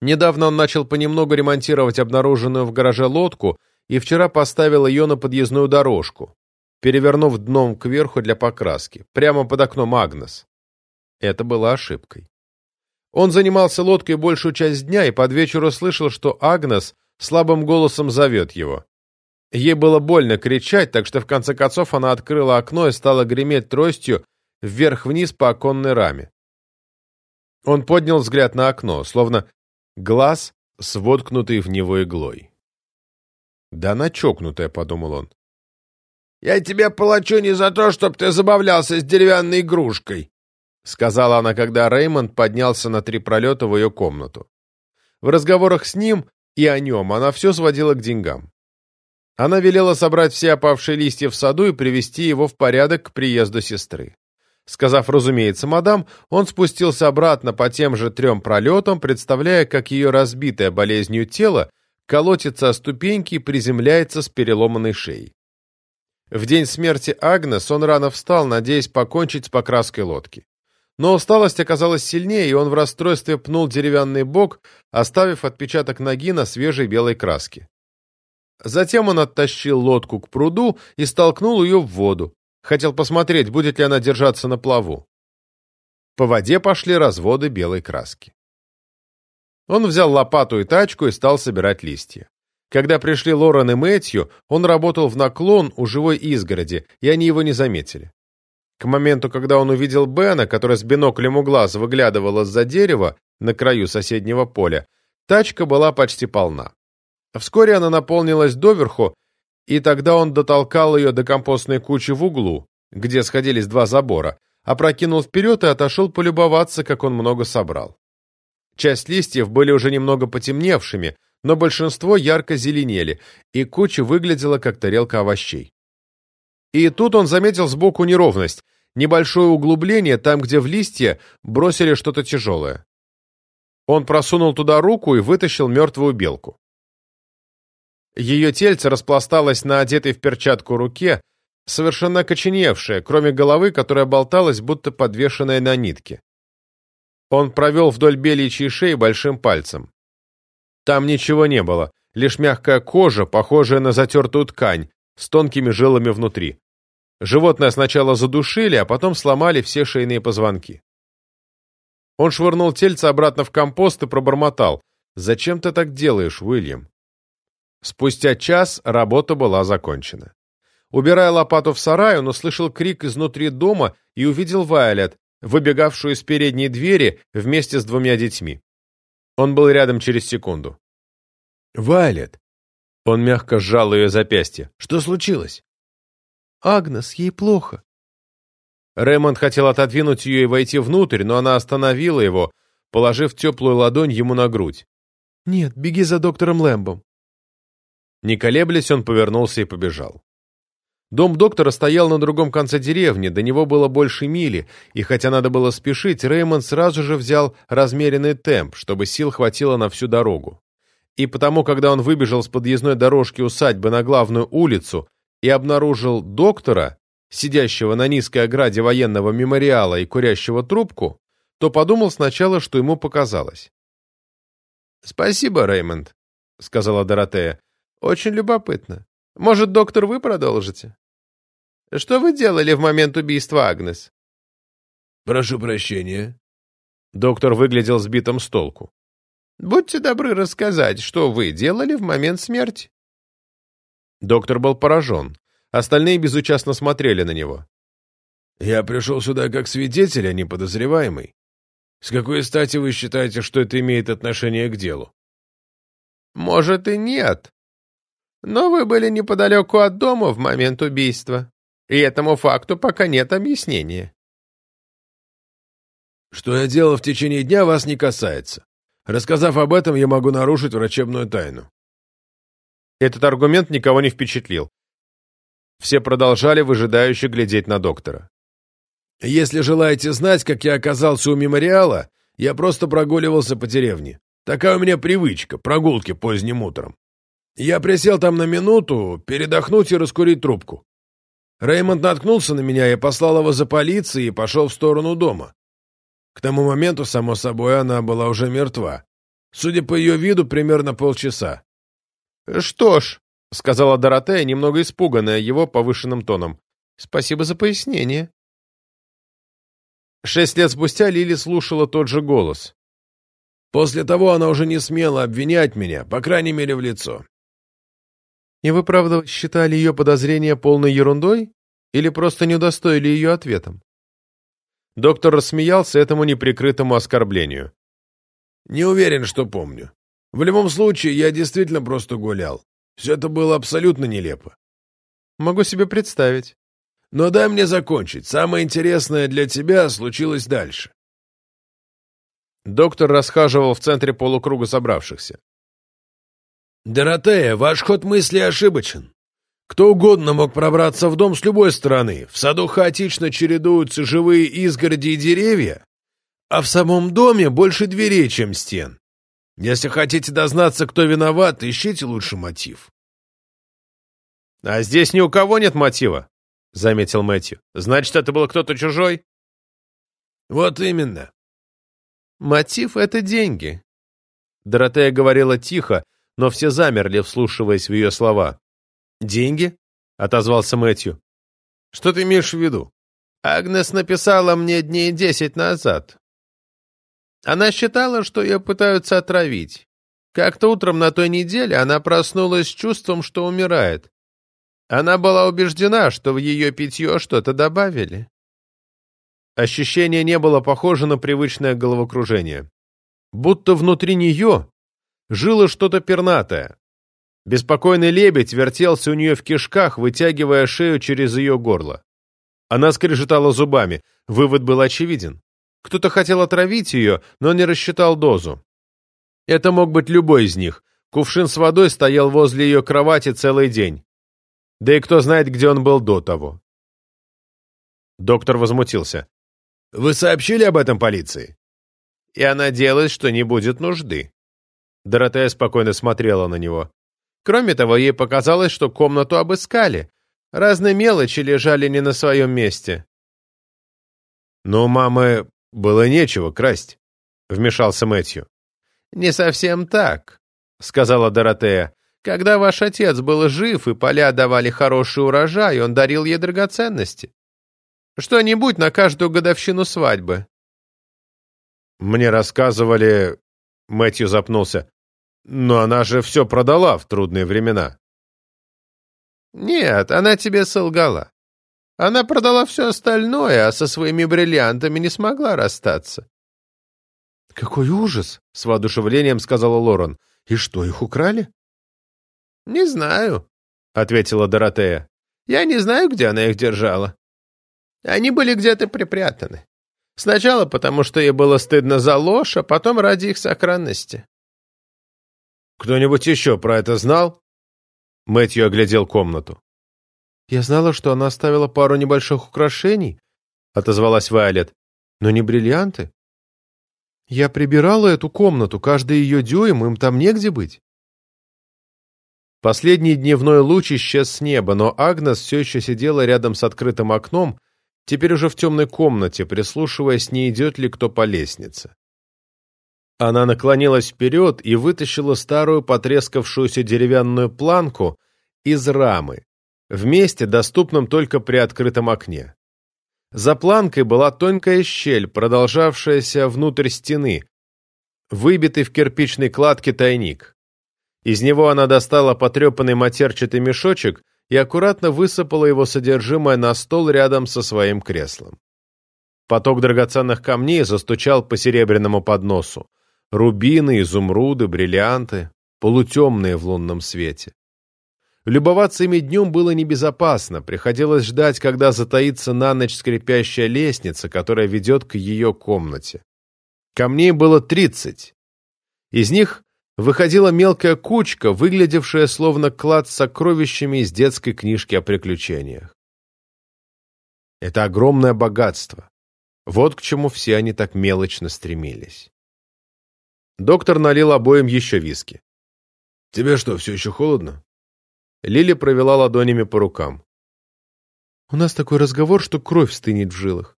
Недавно он начал понемногу ремонтировать обнаруженную в гараже лодку и вчера поставил ее на подъездную дорожку, перевернув дном кверху для покраски, прямо под окном Агнес. Это была ошибкой. Он занимался лодкой большую часть дня и под вечер услышал, что Агнес слабым голосом зовет его. Ей было больно кричать, так что в конце концов она открыла окно и стала греметь тростью вверх-вниз по оконной раме. Он поднял взгляд на окно, словно глаз с воткнутой в него иглой. «Да она чокнутая», — подумал он. «Я тебя плачу не за то, чтобы ты забавлялся с деревянной игрушкой», — сказала она, когда Реймонд поднялся на три пролета в ее комнату. В разговорах с ним и о нем она все сводила к деньгам. Она велела собрать все опавшие листья в саду и привести его в порядок к приезду сестры. Сказав, разумеется, мадам, он спустился обратно по тем же трем пролетам, представляя, как ее разбитое болезнью тело колотится о ступеньки и приземляется с переломанной шеей. В день смерти Агнес он рано встал, надеясь покончить с покраской лодки. Но усталость оказалась сильнее, и он в расстройстве пнул деревянный бок, оставив отпечаток ноги на свежей белой краске. Затем он оттащил лодку к пруду и столкнул ее в воду. Хотел посмотреть, будет ли она держаться на плаву. По воде пошли разводы белой краски. Он взял лопату и тачку и стал собирать листья. Когда пришли Лорен и Мэтью, он работал в наклон у живой изгороди, и они его не заметили. К моменту, когда он увидел Бена, который с биноклем у глаз выглядывал из-за дерева на краю соседнего поля, тачка была почти полна. Вскоре она наполнилась доверху, и тогда он дотолкал ее до компостной кучи в углу, где сходились два забора, опрокинул вперед и отошел полюбоваться, как он много собрал. Часть листьев были уже немного потемневшими, но большинство ярко зеленели, и куча выглядела как тарелка овощей. И тут он заметил сбоку неровность, небольшое углубление там, где в листья бросили что-то тяжелое. Он просунул туда руку и вытащил мертвую белку. Ее тельце распласталось на одетой в перчатку руке, совершенно окоченевшее, кроме головы, которая болталась, будто подвешенная на нитке. Он провел вдоль беличьей шеи большим пальцем. Там ничего не было, лишь мягкая кожа, похожая на затертую ткань, с тонкими жилами внутри. Животное сначала задушили, а потом сломали все шейные позвонки. Он швырнул тельце обратно в компост и пробормотал. «Зачем ты так делаешь, Уильям?» Спустя час работа была закончена. Убирая лопату в сарай, он услышал крик изнутри дома и увидел Вайолет, выбегавшую из передней двери вместе с двумя детьми. Он был рядом через секунду. «Вайлет!» Он мягко сжал ее запястье. «Что случилось?» «Агнес, ей плохо». Рэймонд хотел отодвинуть ее и войти внутрь, но она остановила его, положив теплую ладонь ему на грудь. «Нет, беги за доктором Лэмбом». Не колеблясь, он повернулся и побежал. Дом доктора стоял на другом конце деревни, до него было больше мили, и хотя надо было спешить, Рэймонд сразу же взял размеренный темп, чтобы сил хватило на всю дорогу. И потому, когда он выбежал с подъездной дорожки усадьбы на главную улицу и обнаружил доктора, сидящего на низкой ограде военного мемориала и курящего трубку, то подумал сначала, что ему показалось. «Спасибо, Рэймонд», — сказала Доротея. «Очень любопытно. Может, доктор, вы продолжите? Что вы делали в момент убийства Агнес?» «Прошу прощения». Доктор выглядел сбитым с толку. «Будьте добры рассказать, что вы делали в момент смерти». Доктор был поражен. Остальные безучастно смотрели на него. «Я пришел сюда как свидетель, а не подозреваемый. С какой стати вы считаете, что это имеет отношение к делу?» «Может и нет. Но вы были неподалеку от дома в момент убийства, и этому факту пока нет объяснения». «Что я делал в течение дня, вас не касается. Рассказав об этом, я могу нарушить врачебную тайну». Этот аргумент никого не впечатлил. Все продолжали выжидающе глядеть на доктора. «Если желаете знать, как я оказался у мемориала, я просто прогуливался по деревне. Такая у меня привычка — прогулки поздним утром. Я присел там на минуту, передохнуть и раскурить трубку. Реймонд наткнулся на меня, я послал его за полицией и пошел в сторону дома. К тому моменту, само собой, она была уже мертва. Судя по ее виду, примерно полчаса. «Что ж», — сказала Доротея, немного испуганная его повышенным тоном, — «спасибо за пояснение». Шесть лет спустя Лили слушала тот же голос. После того она уже не смела обвинять меня, по крайней мере, в лицо. «И вы, правда, считали ее подозрения полной ерундой? Или просто не удостоили ее ответом?» Доктор рассмеялся этому неприкрытому оскорблению. «Не уверен, что помню. В любом случае, я действительно просто гулял. Все это было абсолютно нелепо». «Могу себе представить». «Но дай мне закончить. Самое интересное для тебя случилось дальше». Доктор расхаживал в центре полукруга собравшихся. «Доротея, ваш ход мысли ошибочен. Кто угодно мог пробраться в дом с любой стороны. В саду хаотично чередуются живые изгороди и деревья, а в самом доме больше дверей, чем стен. Если хотите дознаться, кто виноват, ищите лучше мотив». «А здесь ни у кого нет мотива», — заметил Мэтью. «Значит, это был кто-то чужой?» «Вот именно». «Мотив — это деньги». Доротея говорила тихо, но все замерли, вслушиваясь в ее слова. «Деньги?» — отозвался Мэтью. «Что ты имеешь в виду?» «Агнес написала мне дней десять назад. Она считала, что ее пытаются отравить. Как-то утром на той неделе она проснулась с чувством, что умирает. Она была убеждена, что в ее питье что-то добавили». Ощущение не было похоже на привычное головокружение. Будто внутри нее жило что-то пернатое. Беспокойный лебедь вертелся у нее в кишках, вытягивая шею через ее горло. Она скрежетала зубами. Вывод был очевиден. Кто-то хотел отравить ее, но не рассчитал дозу. Это мог быть любой из них. Кувшин с водой стоял возле ее кровати целый день. Да и кто знает, где он был до того. Доктор возмутился. «Вы сообщили об этом полиции?» «И она делает, что не будет нужды», Доротея спокойно смотрела на него. Кроме того, ей показалось, что комнату обыскали. Разные мелочи лежали не на своем месте. «Но мамы было нечего красть», — вмешался Мэтью. «Не совсем так», — сказала Доротея. «Когда ваш отец был жив и поля давали хороший урожай, он дарил ей драгоценности. Что-нибудь на каждую годовщину свадьбы». «Мне рассказывали...» — Мэтью запнулся. Но она же все продала в трудные времена. Нет, она тебе солгала. Она продала все остальное, а со своими бриллиантами не смогла расстаться. «Какой ужас!» — с воодушевлением сказала Лорен. «И что, их украли?» «Не знаю», — ответила Доротея. «Я не знаю, где она их держала. Они были где-то припрятаны. Сначала потому, что ей было стыдно за ложь, а потом ради их сохранности». «Кто-нибудь еще про это знал?» Мэтью оглядел комнату. «Я знала, что она оставила пару небольших украшений», — отозвалась Вайолет. «Но не бриллианты. Я прибирала эту комнату, каждый ее дюйм, им там негде быть». Последний дневной луч исчез с неба, но Агнес все еще сидела рядом с открытым окном, теперь уже в темной комнате, прислушиваясь, не идет ли кто по лестнице. Она наклонилась вперед и вытащила старую потрескавшуюся деревянную планку из рамы, в месте, доступном только при открытом окне. За планкой была тонкая щель, продолжавшаяся внутрь стены, выбитый в кирпичной кладке тайник. Из него она достала потрепанный матерчатый мешочек и аккуратно высыпала его содержимое на стол рядом со своим креслом. Поток драгоценных камней застучал по серебряному подносу. Рубины, изумруды, бриллианты, полутемные в лунном свете. Любоваться ими днем было небезопасно, приходилось ждать, когда затаится на ночь скрипящая лестница, которая ведет к ее комнате. Камней было тридцать. Из них выходила мелкая кучка, выглядевшая словно клад с сокровищами из детской книжки о приключениях. Это огромное богатство. Вот к чему все они так мелочно стремились. Доктор налил обоим еще виски. «Тебе что, все еще холодно?» Лили провела ладонями по рукам. «У нас такой разговор, что кровь стынет в жилах».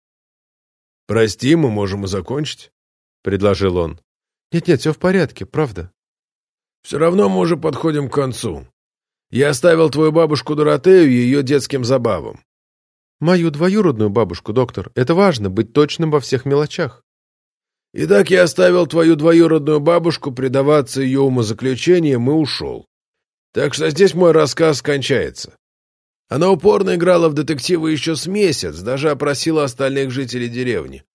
«Прости, мы можем и закончить», — предложил он. «Нет-нет, все в порядке, правда». Все равно мы уже подходим к концу. Я оставил твою бабушку Доротею ее детским забавам. Мою двоюродную бабушку, доктор. Это важно, быть точным во всех мелочах. Итак, я оставил твою двоюродную бабушку предаваться ее умозаключениям и ушел. Так что здесь мой рассказ кончается. Она упорно играла в детектива еще с месяц, даже опросила остальных жителей деревни.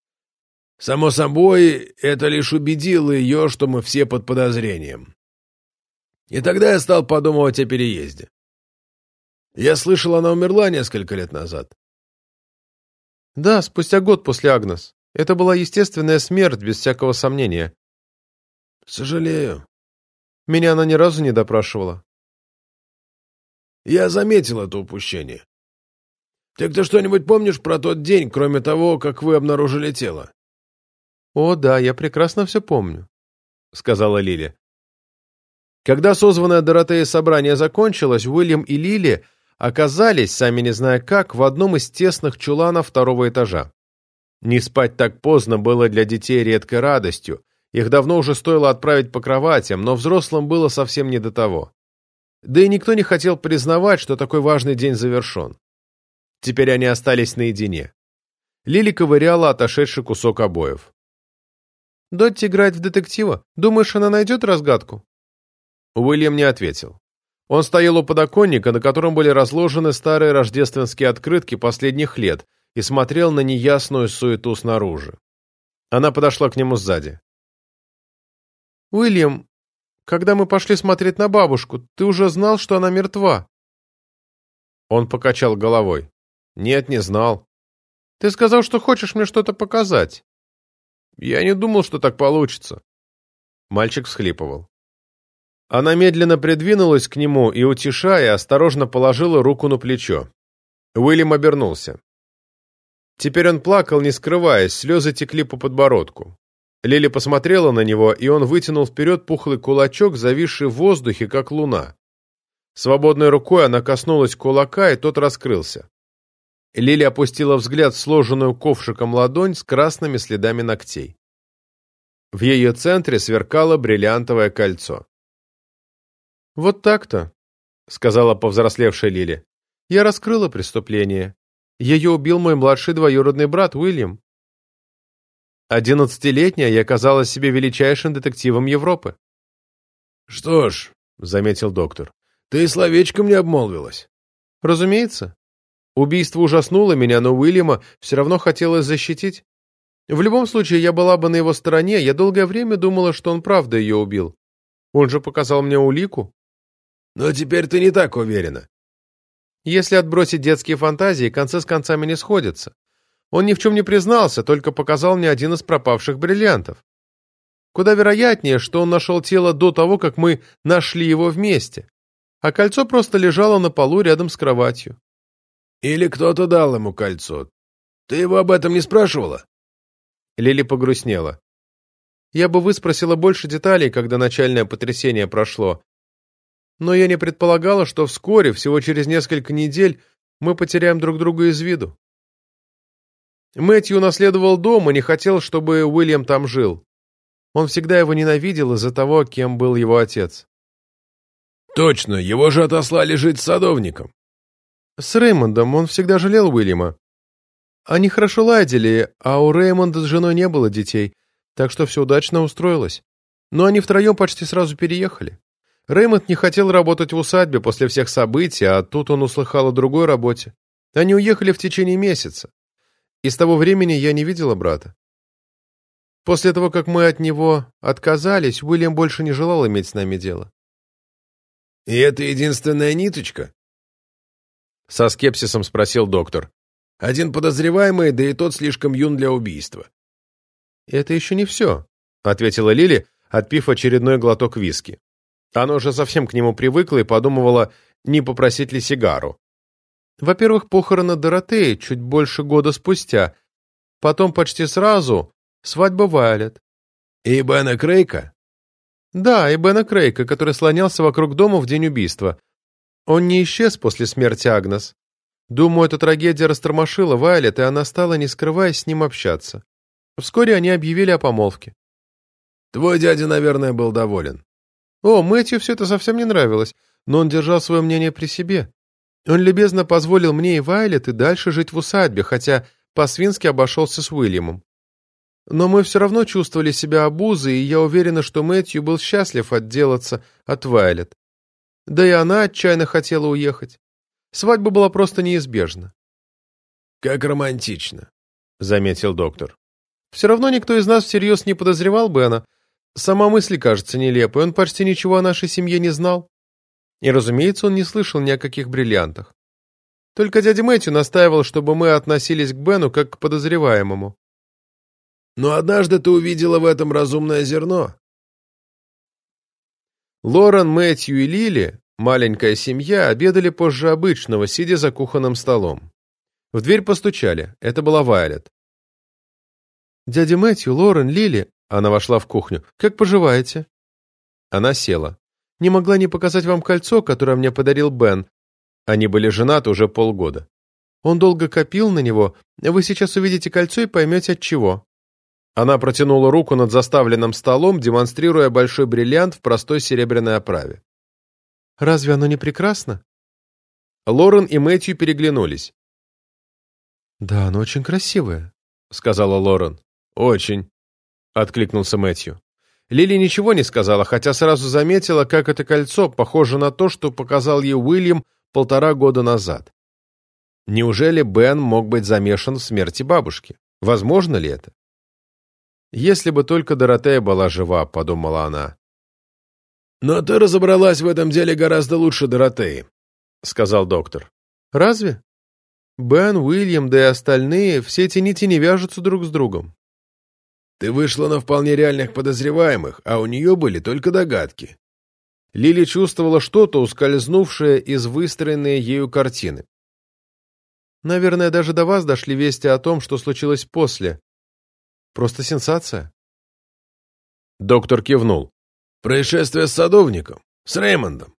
Само собой, это лишь убедило ее, что мы все под подозрением. И тогда я стал подумывать о переезде. Я слышал, она умерла несколько лет назад. Да, спустя год после Агнес. Это была естественная смерть, без всякого сомнения. Сожалею. Меня она ни разу не допрашивала. Я заметил это упущение. Так ты что-нибудь помнишь про тот день, кроме того, как вы обнаружили тело? О, да, я прекрасно все помню, — сказала Лили. Когда созванное Доротея собрание закончилось, Уильям и Лили оказались, сами не зная как, в одном из тесных чуланов второго этажа. Не спать так поздно было для детей редкой радостью, их давно уже стоило отправить по кроватям, но взрослым было совсем не до того. Да и никто не хотел признавать, что такой важный день завершен. Теперь они остались наедине. Лили ковыряла отошедший кусок обоев. «Дотти играет в детектива. Думаешь, она найдет разгадку?» Уильям не ответил. Он стоял у подоконника, на котором были разложены старые рождественские открытки последних лет, и смотрел на неясную суету снаружи. Она подошла к нему сзади. «Уильям, когда мы пошли смотреть на бабушку, ты уже знал, что она мертва?» Он покачал головой. «Нет, не знал. Ты сказал, что хочешь мне что-то показать». «Я не думал, что так получится». Мальчик всхлипывал. Она медленно придвинулась к нему и, утешая, осторожно положила руку на плечо. Уильям обернулся. Теперь он плакал, не скрываясь, слезы текли по подбородку. Лили посмотрела на него, и он вытянул вперед пухлый кулачок, зависший в воздухе, как луна. Свободной рукой она коснулась кулака, и тот раскрылся. Лили опустила взгляд в сложенную ковшиком ладонь с красными следами ногтей. В ее центре сверкало бриллиантовое кольцо. «Вот так-то», — сказала повзрослевшая Лили. «Я раскрыла преступление. Ее убил мой младший двоюродный брат Уильям. Одиннадцатилетняя я казалась себе величайшим детективом Европы». «Что ж», — заметил доктор, — «ты словечком не обмолвилась». «Разумеется. Убийство ужаснуло меня, но Уильяма все равно хотелось защитить. В любом случае, я была бы на его стороне, я долгое время думала, что он правда ее убил. Он же показал мне улику. Но теперь ты не так уверена. Если отбросить детские фантазии, концы с концами не сходятся. Он ни в чем не признался, только показал мне один из пропавших бриллиантов. Куда вероятнее, что он нашел тело до того, как мы нашли его вместе, а кольцо просто лежало на полу рядом с кроватью. Или кто-то дал ему кольцо. Ты его об этом не спрашивала? Лили погрустнела. Я бы выспросила больше деталей, когда начальное потрясение прошло. Но я не предполагала, что вскоре, всего через несколько недель, мы потеряем друг друга из виду. Мэтью унаследовал дом и не хотел, чтобы Уильям там жил. Он всегда его ненавидел из-за того, кем был его отец. Точно, его же отослали жить с садовником. С Реймондом он всегда жалел Уильяма. Они хорошо ладили, а у Реймонда с женой не было детей, так что все удачно устроилось. Но они втроем почти сразу переехали. Реймонд не хотел работать в усадьбе после всех событий, а тут он услыхал о другой работе. Они уехали в течение месяца. И с того времени я не видела брата. После того, как мы от него отказались, Уильям больше не желал иметь с нами дело. «И это единственная ниточка?» Со скепсисом спросил доктор. «Один подозреваемый, да и тот слишком юн для убийства». «Это еще не все», — ответила Лили, отпив очередной глоток виски. Она уже совсем к нему привыкла и подумывала, не попросить ли сигару. Во-первых, похороны Доротеи чуть больше года спустя. Потом почти сразу свадьба Вайлет. И Бена Крейка? Да, и Бена Крейка, который слонялся вокруг дома в день убийства. Он не исчез после смерти Агнес. Думаю, эта трагедия растормошила Вайлет, и она стала, не скрываясь, с ним общаться. Вскоре они объявили о помолвке. Твой дядя, наверное, был доволен. О, Мэтью все это совсем не нравилось, но он держал свое мнение при себе. Он любезно позволил мне и Вайлет и дальше жить в усадьбе, хотя по-свински обошелся с Уильямом. Но мы все равно чувствовали себя обузой, и я уверена, что Мэтью был счастлив отделаться от Вайлет. Да и она отчаянно хотела уехать. Свадьба была просто неизбежна. «Как романтично», — заметил доктор. «Все равно никто из нас всерьез не подозревал Бена. Сама мысль кажется нелепой, он почти ничего о нашей семье не знал. И, разумеется, он не слышал ни о каких бриллиантах. Только дядя Мэтью настаивал, чтобы мы относились к Бену как к подозреваемому. «Но однажды ты увидела в этом разумное зерно», Лорен, Мэтью и Лили, маленькая семья, обедали позже обычного, сидя за кухонным столом. В дверь постучали. Это была Вайлет. «Дядя Мэтью, Лорен, Лили...» Она вошла в кухню. «Как поживаете?» Она села. «Не могла не показать вам кольцо, которое мне подарил Бен. Они были женаты уже полгода. Он долго копил на него. Вы сейчас увидите кольцо и поймете, от чего. Она протянула руку над заставленным столом, демонстрируя большой бриллиант в простой серебряной оправе. «Разве оно не прекрасно?» Лорен и Мэтью переглянулись. «Да, оно очень красивое», — сказала Лорен. «Очень», — откликнулся Мэтью. Лили ничего не сказала, хотя сразу заметила, как это кольцо похоже на то, что показал ей Уильям полтора года назад. Неужели Бен мог быть замешан в смерти бабушки? Возможно ли это? «Если бы только Доротея была жива», — подумала она. «Но ты разобралась в этом деле гораздо лучше Доротеи», — сказал доктор. «Разве? Бен, Уильям, да и остальные, все эти нити не вяжутся друг с другом». «Ты вышла на вполне реальных подозреваемых, а у нее были только догадки». Лили чувствовала что-то, ускользнувшее из выстроенной ею картины. «Наверное, даже до вас дошли вести о том, что случилось после», Просто сенсация. Доктор кивнул. Происшествие с садовником, с Реймондом.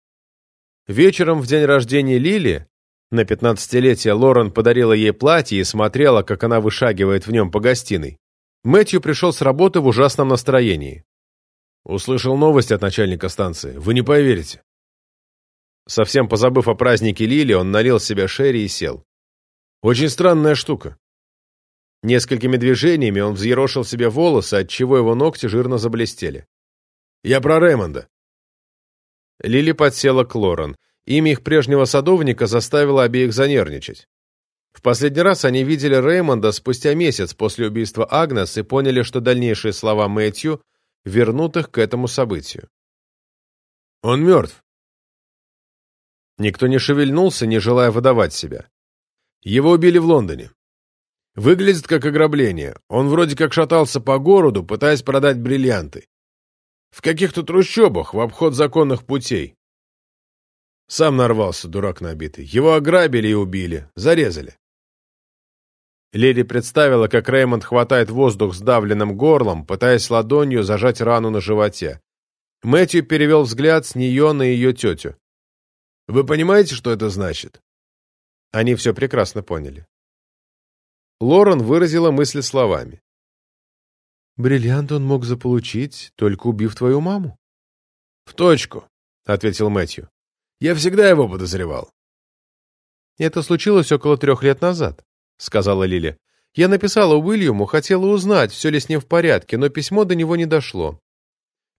Вечером в день рождения Лили на пятнадцатилетие Лорен подарила ей платье и смотрела, как она вышагивает в нем по гостиной. Мэтью пришел с работы в ужасном настроении. Услышал новость от начальника станции. Вы не поверите. Совсем позабыв о празднике Лили, он налил себе шерри и сел. Очень странная штука. Несколькими движениями он взъерошил себе волосы, отчего его ногти жирно заблестели. «Я про Рэймонда». Лили подсела к Лорен. Имя их прежнего садовника заставило обеих занервничать. В последний раз они видели Реймонда спустя месяц после убийства Агнес и поняли, что дальнейшие слова Мэтью вернут их к этому событию. «Он мертв», Никто не шевельнулся, не желая выдавать себя. Его убили в Лондоне. Выглядит как ограбление. Он вроде как шатался по городу, пытаясь продать бриллианты. В каких-то трущобах, в обход законных путей. Сам нарвался, дурак набитый. Его ограбили и убили. Зарезали. Лили представила, как Реймонд хватает воздух сдавленным горлом, пытаясь ладонью зажать рану на животе. Мэтью перевел взгляд с нее на ее тетю. «Вы понимаете, что это значит?» Они все прекрасно поняли. Лорен выразила мысль словами. «Бриллиант он мог заполучить, только убив твою маму». «В точку», — ответил Мэтью. «Я всегда его подозревал». «Это случилось около трех лет назад», — сказала Лили. «Я написала Уильяму, хотела узнать, все ли с ним в порядке, но письмо до него не дошло.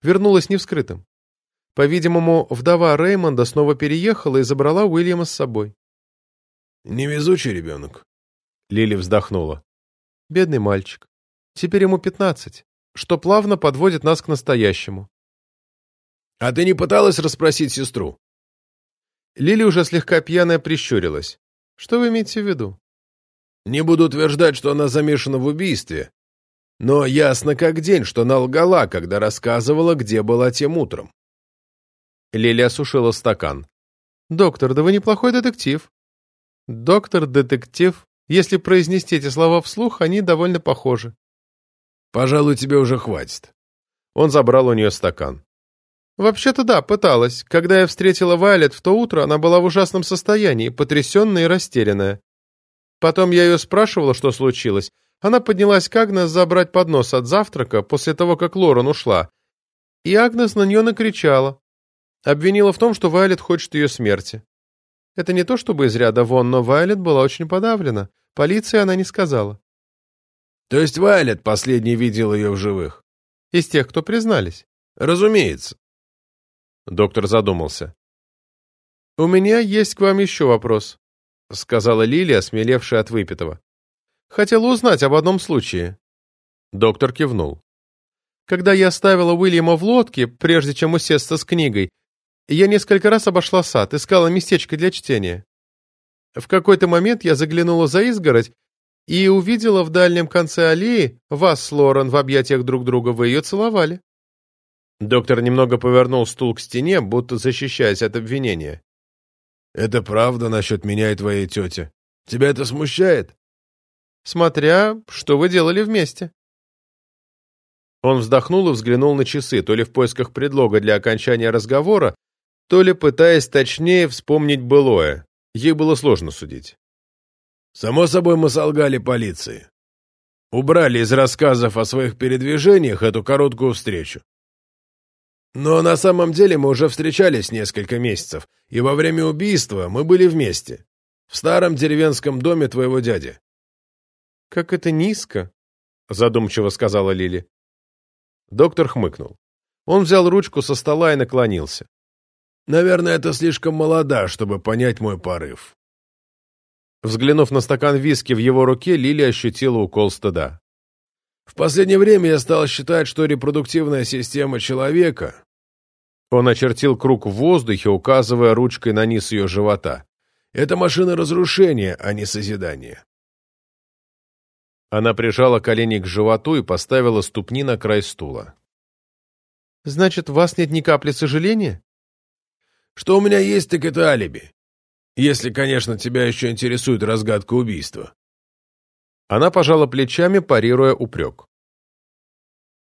Вернулось невскрытым. По-видимому, вдова Реймонда снова переехала и забрала Уильяма с собой». «Невезучий ребенок», — Лили вздохнула. «Бедный мальчик. Теперь ему пятнадцать, что плавно подводит нас к настоящему». «А ты не пыталась расспросить сестру?» Лили уже слегка пьяная прищурилась. «Что вы имеете в виду?» Не буду утверждать, что она замешана в убийстве, но ясно как день, что она лгала, когда рассказывала, где была тем утром. Лили осушила стакан. «Доктор, да вы неплохой детектив». «Доктор-детектив. Если произнести эти слова вслух, они довольно похожи». «Пожалуй, тебе уже хватит». Он забрал у нее стакан. «Вообще-то да, пыталась. Когда я встретила Вайлет в то утро, она была в ужасном состоянии, потрясенная и растерянная. Потом я ее спрашивала, что случилось. Она поднялась к Агнес забрать поднос от завтрака после того, как Лорен ушла. И Агнес на нее накричала. Обвинила в том, что Вайлет хочет ее смерти. Это не то чтобы из ряда вон, но Вайлет была очень подавлена. Полиции она не сказала. То есть Вайлет последний видел ее в живых? Из тех, кто признались. Разумеется. Доктор задумался. У меня есть к вам еще вопрос. — сказала Лилия, осмелевшая от выпитого. «Хотела узнать об одном случае». Доктор кивнул. «Когда я оставила Уильяма в лодке, прежде чем усесться с книгой, я несколько раз обошла сад, искала местечко для чтения. В какой-то момент я заглянула за изгородь и увидела в дальнем конце аллеи вас с Лорен в объятиях друг друга, вы ее целовали». Доктор немного повернул стул к стене, будто защищаясь от обвинения. Это правда насчет меня и твоей тети? Тебя это смущает? Смотря, что вы делали вместе. Он вздохнул и взглянул на часы, то ли в поисках предлога для окончания разговора, то ли пытаясь точнее вспомнить былое. Ей было сложно судить. Само собой, мы солгали полиции. Убрали из рассказов о своих передвижениях эту короткую встречу. Но на самом деле мы уже встречались несколько месяцев, и во время убийства мы были вместе. В старом деревенском доме твоего дяди. «Как это низко», — задумчиво сказала Лили. Доктор хмыкнул. Он взял ручку со стола и наклонился. «Наверное, это слишком молода, чтобы понять мой порыв». Взглянув на стакан виски в его руке, Лили ощутила укол стыда. В последнее время я стал считать, что репродуктивная система человека... Он очертил круг в воздухе, указывая ручкой на низ ее живота. Это машина разрушения, а не созидания. Она прижала колени к животу и поставила ступни на край стула. «Значит, у вас нет ни капли сожаления?» «Что у меня есть, так это алиби. Если, конечно, тебя еще интересует разгадка убийства». Она пожала плечами, парируя упрек.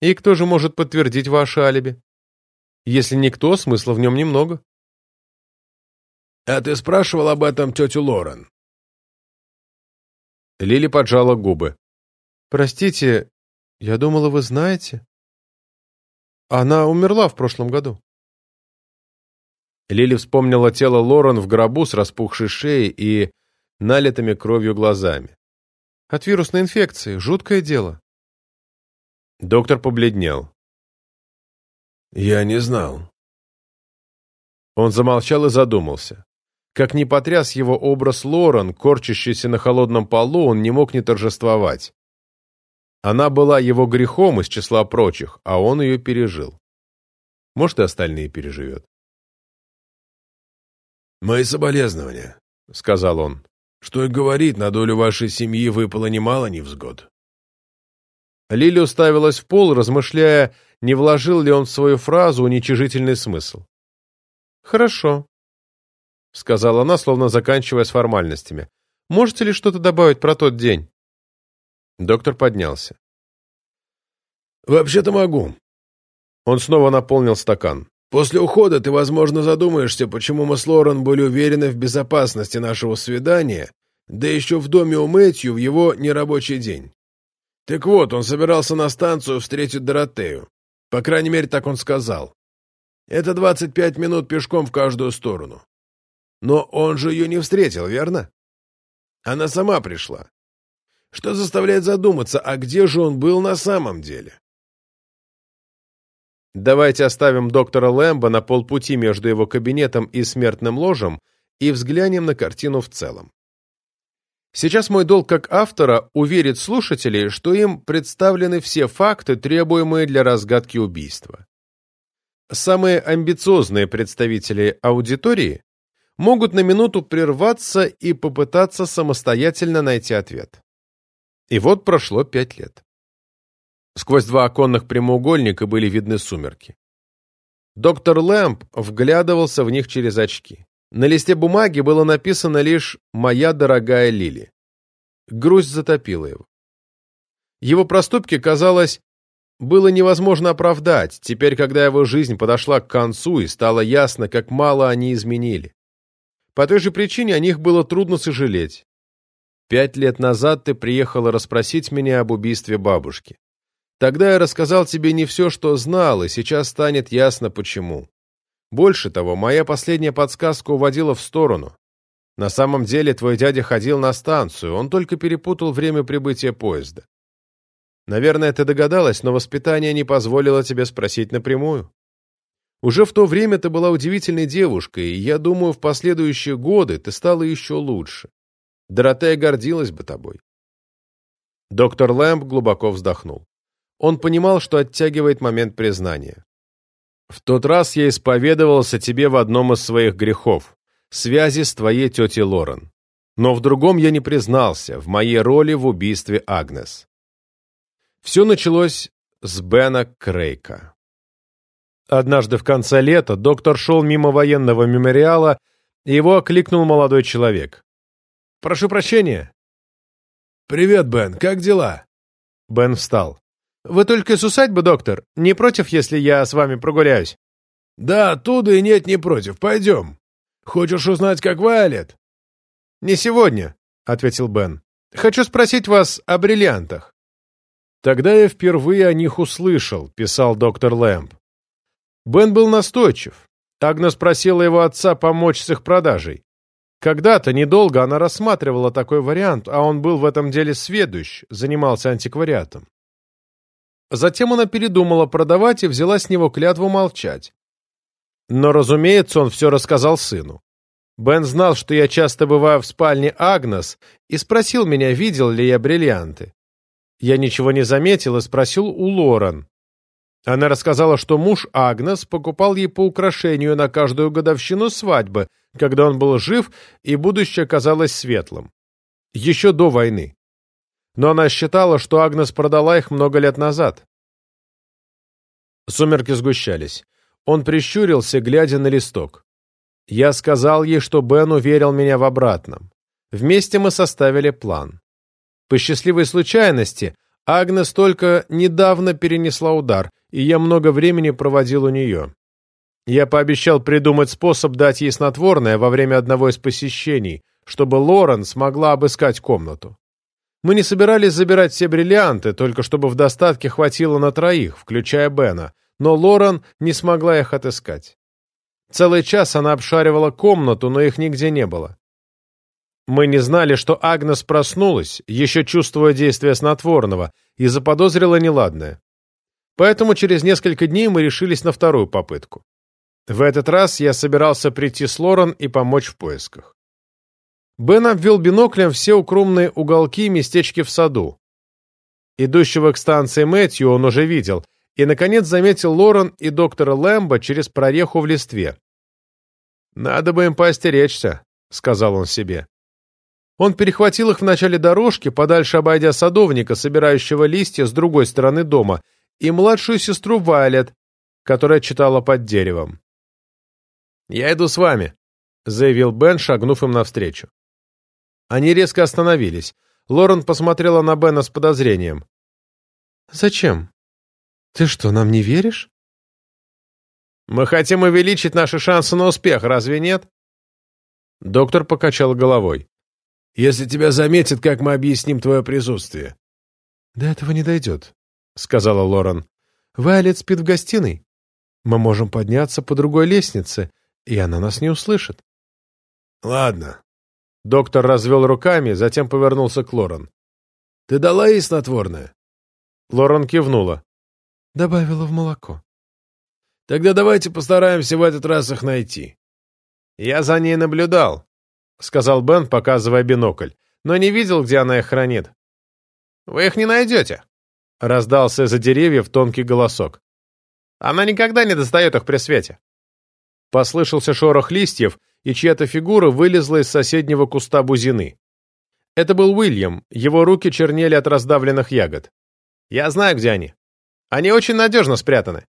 «И кто же может подтвердить ваше алиби? Если никто, смысла в нем немного». «А ты спрашивал об этом тетю Лорен?» Лили поджала губы. «Простите, я думала, вы знаете. Она умерла в прошлом году». Лили вспомнила тело Лорен в гробу с распухшей шеей и налитыми кровью глазами. От вирусной инфекции. Жуткое дело. Доктор побледнел. Я не знал. Он замолчал и задумался. Как ни потряс его образ Лорен, корчащийся на холодном полу, он не мог не торжествовать. Она была его грехом из числа прочих, а он ее пережил. Может, и остальные переживет. «Мои соболезнования», — сказал он. «Что и говорить, на долю вашей семьи выпало немало невзгод». Лили уставилась в пол, размышляя, не вложил ли он в свою фразу уничижительный смысл. «Хорошо», — сказала она, словно заканчивая с формальностями. «Можете ли что-то добавить про тот день?» Доктор поднялся. «Вообще-то могу». Он снова наполнил стакан. «После ухода ты, возможно, задумаешься, почему мы с Лорен были уверены в безопасности нашего свидания, да еще в доме у Мэтью в его нерабочий день. Так вот, он собирался на станцию встретить Доротею. По крайней мере, так он сказал. Это 25 минут пешком в каждую сторону. Но он же ее не встретил, верно? Она сама пришла. Что заставляет задуматься, а где же он был на самом деле? Давайте оставим доктора Лэмбо на полпути между его кабинетом и смертным ложем и взглянем на картину в целом. Сейчас мой долг как автора уверить слушателей, что им представлены все факты, требуемые для разгадки убийства. Самые амбициозные представители аудитории могут на минуту прерваться и попытаться самостоятельно найти ответ. И вот прошло пять лет. Сквозь два оконных прямоугольника были видны сумерки. Доктор Лэмп вглядывался в них через очки. На листе бумаги было написано лишь «Моя дорогая Лили». Грусть затопила его. Его проступки, казалось, было невозможно оправдать, теперь, когда его жизнь подошла к концу и стало ясно, как мало они изменили. По той же причине о них было трудно сожалеть. Пять лет назад ты приехала расспросить меня об убийстве бабушки. Тогда я рассказал тебе не все, что знал, и сейчас станет ясно, почему. Больше того, моя последняя подсказка уводила в сторону. На самом деле твой дядя ходил на станцию, он только перепутал время прибытия поезда. Наверное, ты догадалась, но воспитание не позволило тебе спросить напрямую. Уже в то время ты была удивительной девушкой, и я думаю, в последующие годы ты стала еще лучше. Доротея гордилась бы тобой. Доктор Лэмп глубоко вздохнул. Он понимал, что оттягивает момент признания. В тот раз я исповедовался тебе в одном из своих грехов — связи с твоей тетей Лорен. Но в другом я не признался, в моей роли в убийстве Агнес. Все началось с Бена Крейка. Однажды в конце лета доктор шел мимо военного мемориала, и его окликнул молодой человек. «Прошу прощения». «Привет, Бен, как дела?» Бен встал. Вы только с усадьбы, доктор? Не против, если я с вами прогуляюсь?» «Да, оттуда и нет, не против. Пойдем. Хочешь узнать, как Вайлет?» «Не сегодня», — ответил Бен. «Хочу спросить вас о бриллиантах». «Тогда я впервые о них услышал», — писал доктор Лэмп. Бен был настойчив. Агнес просила его отца помочь с их продажей. Когда-то недолго она рассматривала такой вариант, а он был в этом деле сведущ, занимался антиквариатом. Затем она передумала продавать и взяла с него клятву молчать. Но, разумеется, он все рассказал сыну. Бен знал, что я часто бываю в спальне Агнес, и спросил меня, видел ли я бриллианты. Я ничего не заметил и спросил у Лорен. Она рассказала, что муж Агнес покупал ей по украшению на каждую годовщину свадьбы, когда он был жив и будущее казалось светлым. Еще до войны но она считала, что Агнес продала их много лет назад. Сумерки сгущались. Он прищурился, глядя на листок. Я сказал ей, что Бен уверил меня в обратном. Вместе мы составили план. По счастливой случайности, Агнес только недавно перенесла удар, и я много времени проводил у нее. Я пообещал придумать способ дать ей снотворное во время одного из посещений, чтобы Лорен смогла обыскать комнату. Мы не собирались забирать все бриллианты, только чтобы в достатке хватило на троих, включая Бена, но Лорен не смогла их отыскать. Целый час она обшаривала комнату, но их нигде не было. Мы не знали, что Агнес проснулась, еще чувствуя действие снотворного, и заподозрила неладное. Поэтому через несколько дней мы решились на вторую попытку. В этот раз я собирался прийти с Лорен и помочь в поисках. Бен обвел биноклем все укромные уголки и местечки в саду. Идущего к станции Мэтью он уже видел, и, наконец, заметил Лорен и доктора Лэмбо через прореху в листве. «Надо бы им поостеречься», — сказал он себе. Он перехватил их в начале дорожки, подальше обойдя садовника, собирающего листья с другой стороны дома, и младшую сестру Вайлет, которая читала под деревом. «Я иду с вами», — заявил Бен, шагнув им навстречу. Они резко остановились. Лорен посмотрела на Бена с подозрением. «Зачем? Ты что, нам не веришь?» «Мы хотим увеличить наши шансы на успех, разве нет?» Доктор покачал головой. «Если тебя заметят, как мы объясним твое присутствие?» «До этого не дойдет», — сказала Лорен. «Вайлет спит в гостиной. Мы можем подняться по другой лестнице, и она нас не услышит». «Ладно». Доктор развел руками, затем повернулся к Лорен. «Ты дала ей снотворное?» Лорен кивнула. «Добавила в молоко». Тогда давайте постараемся в этот раз их найти. Я за ней наблюдал, сказал Бен, показывая бинокль, но не видел, где она их хранит. Вы их не найдете, раздался за деревьев тонкий голосок. Она никогда не достает их при свете. Послышался шорох листьев, и чья-то фигура вылезла из соседнего куста бузины. Это был Уильям, его руки чернели от раздавленных ягод. Я знаю, где они. Они очень надежно спрятаны.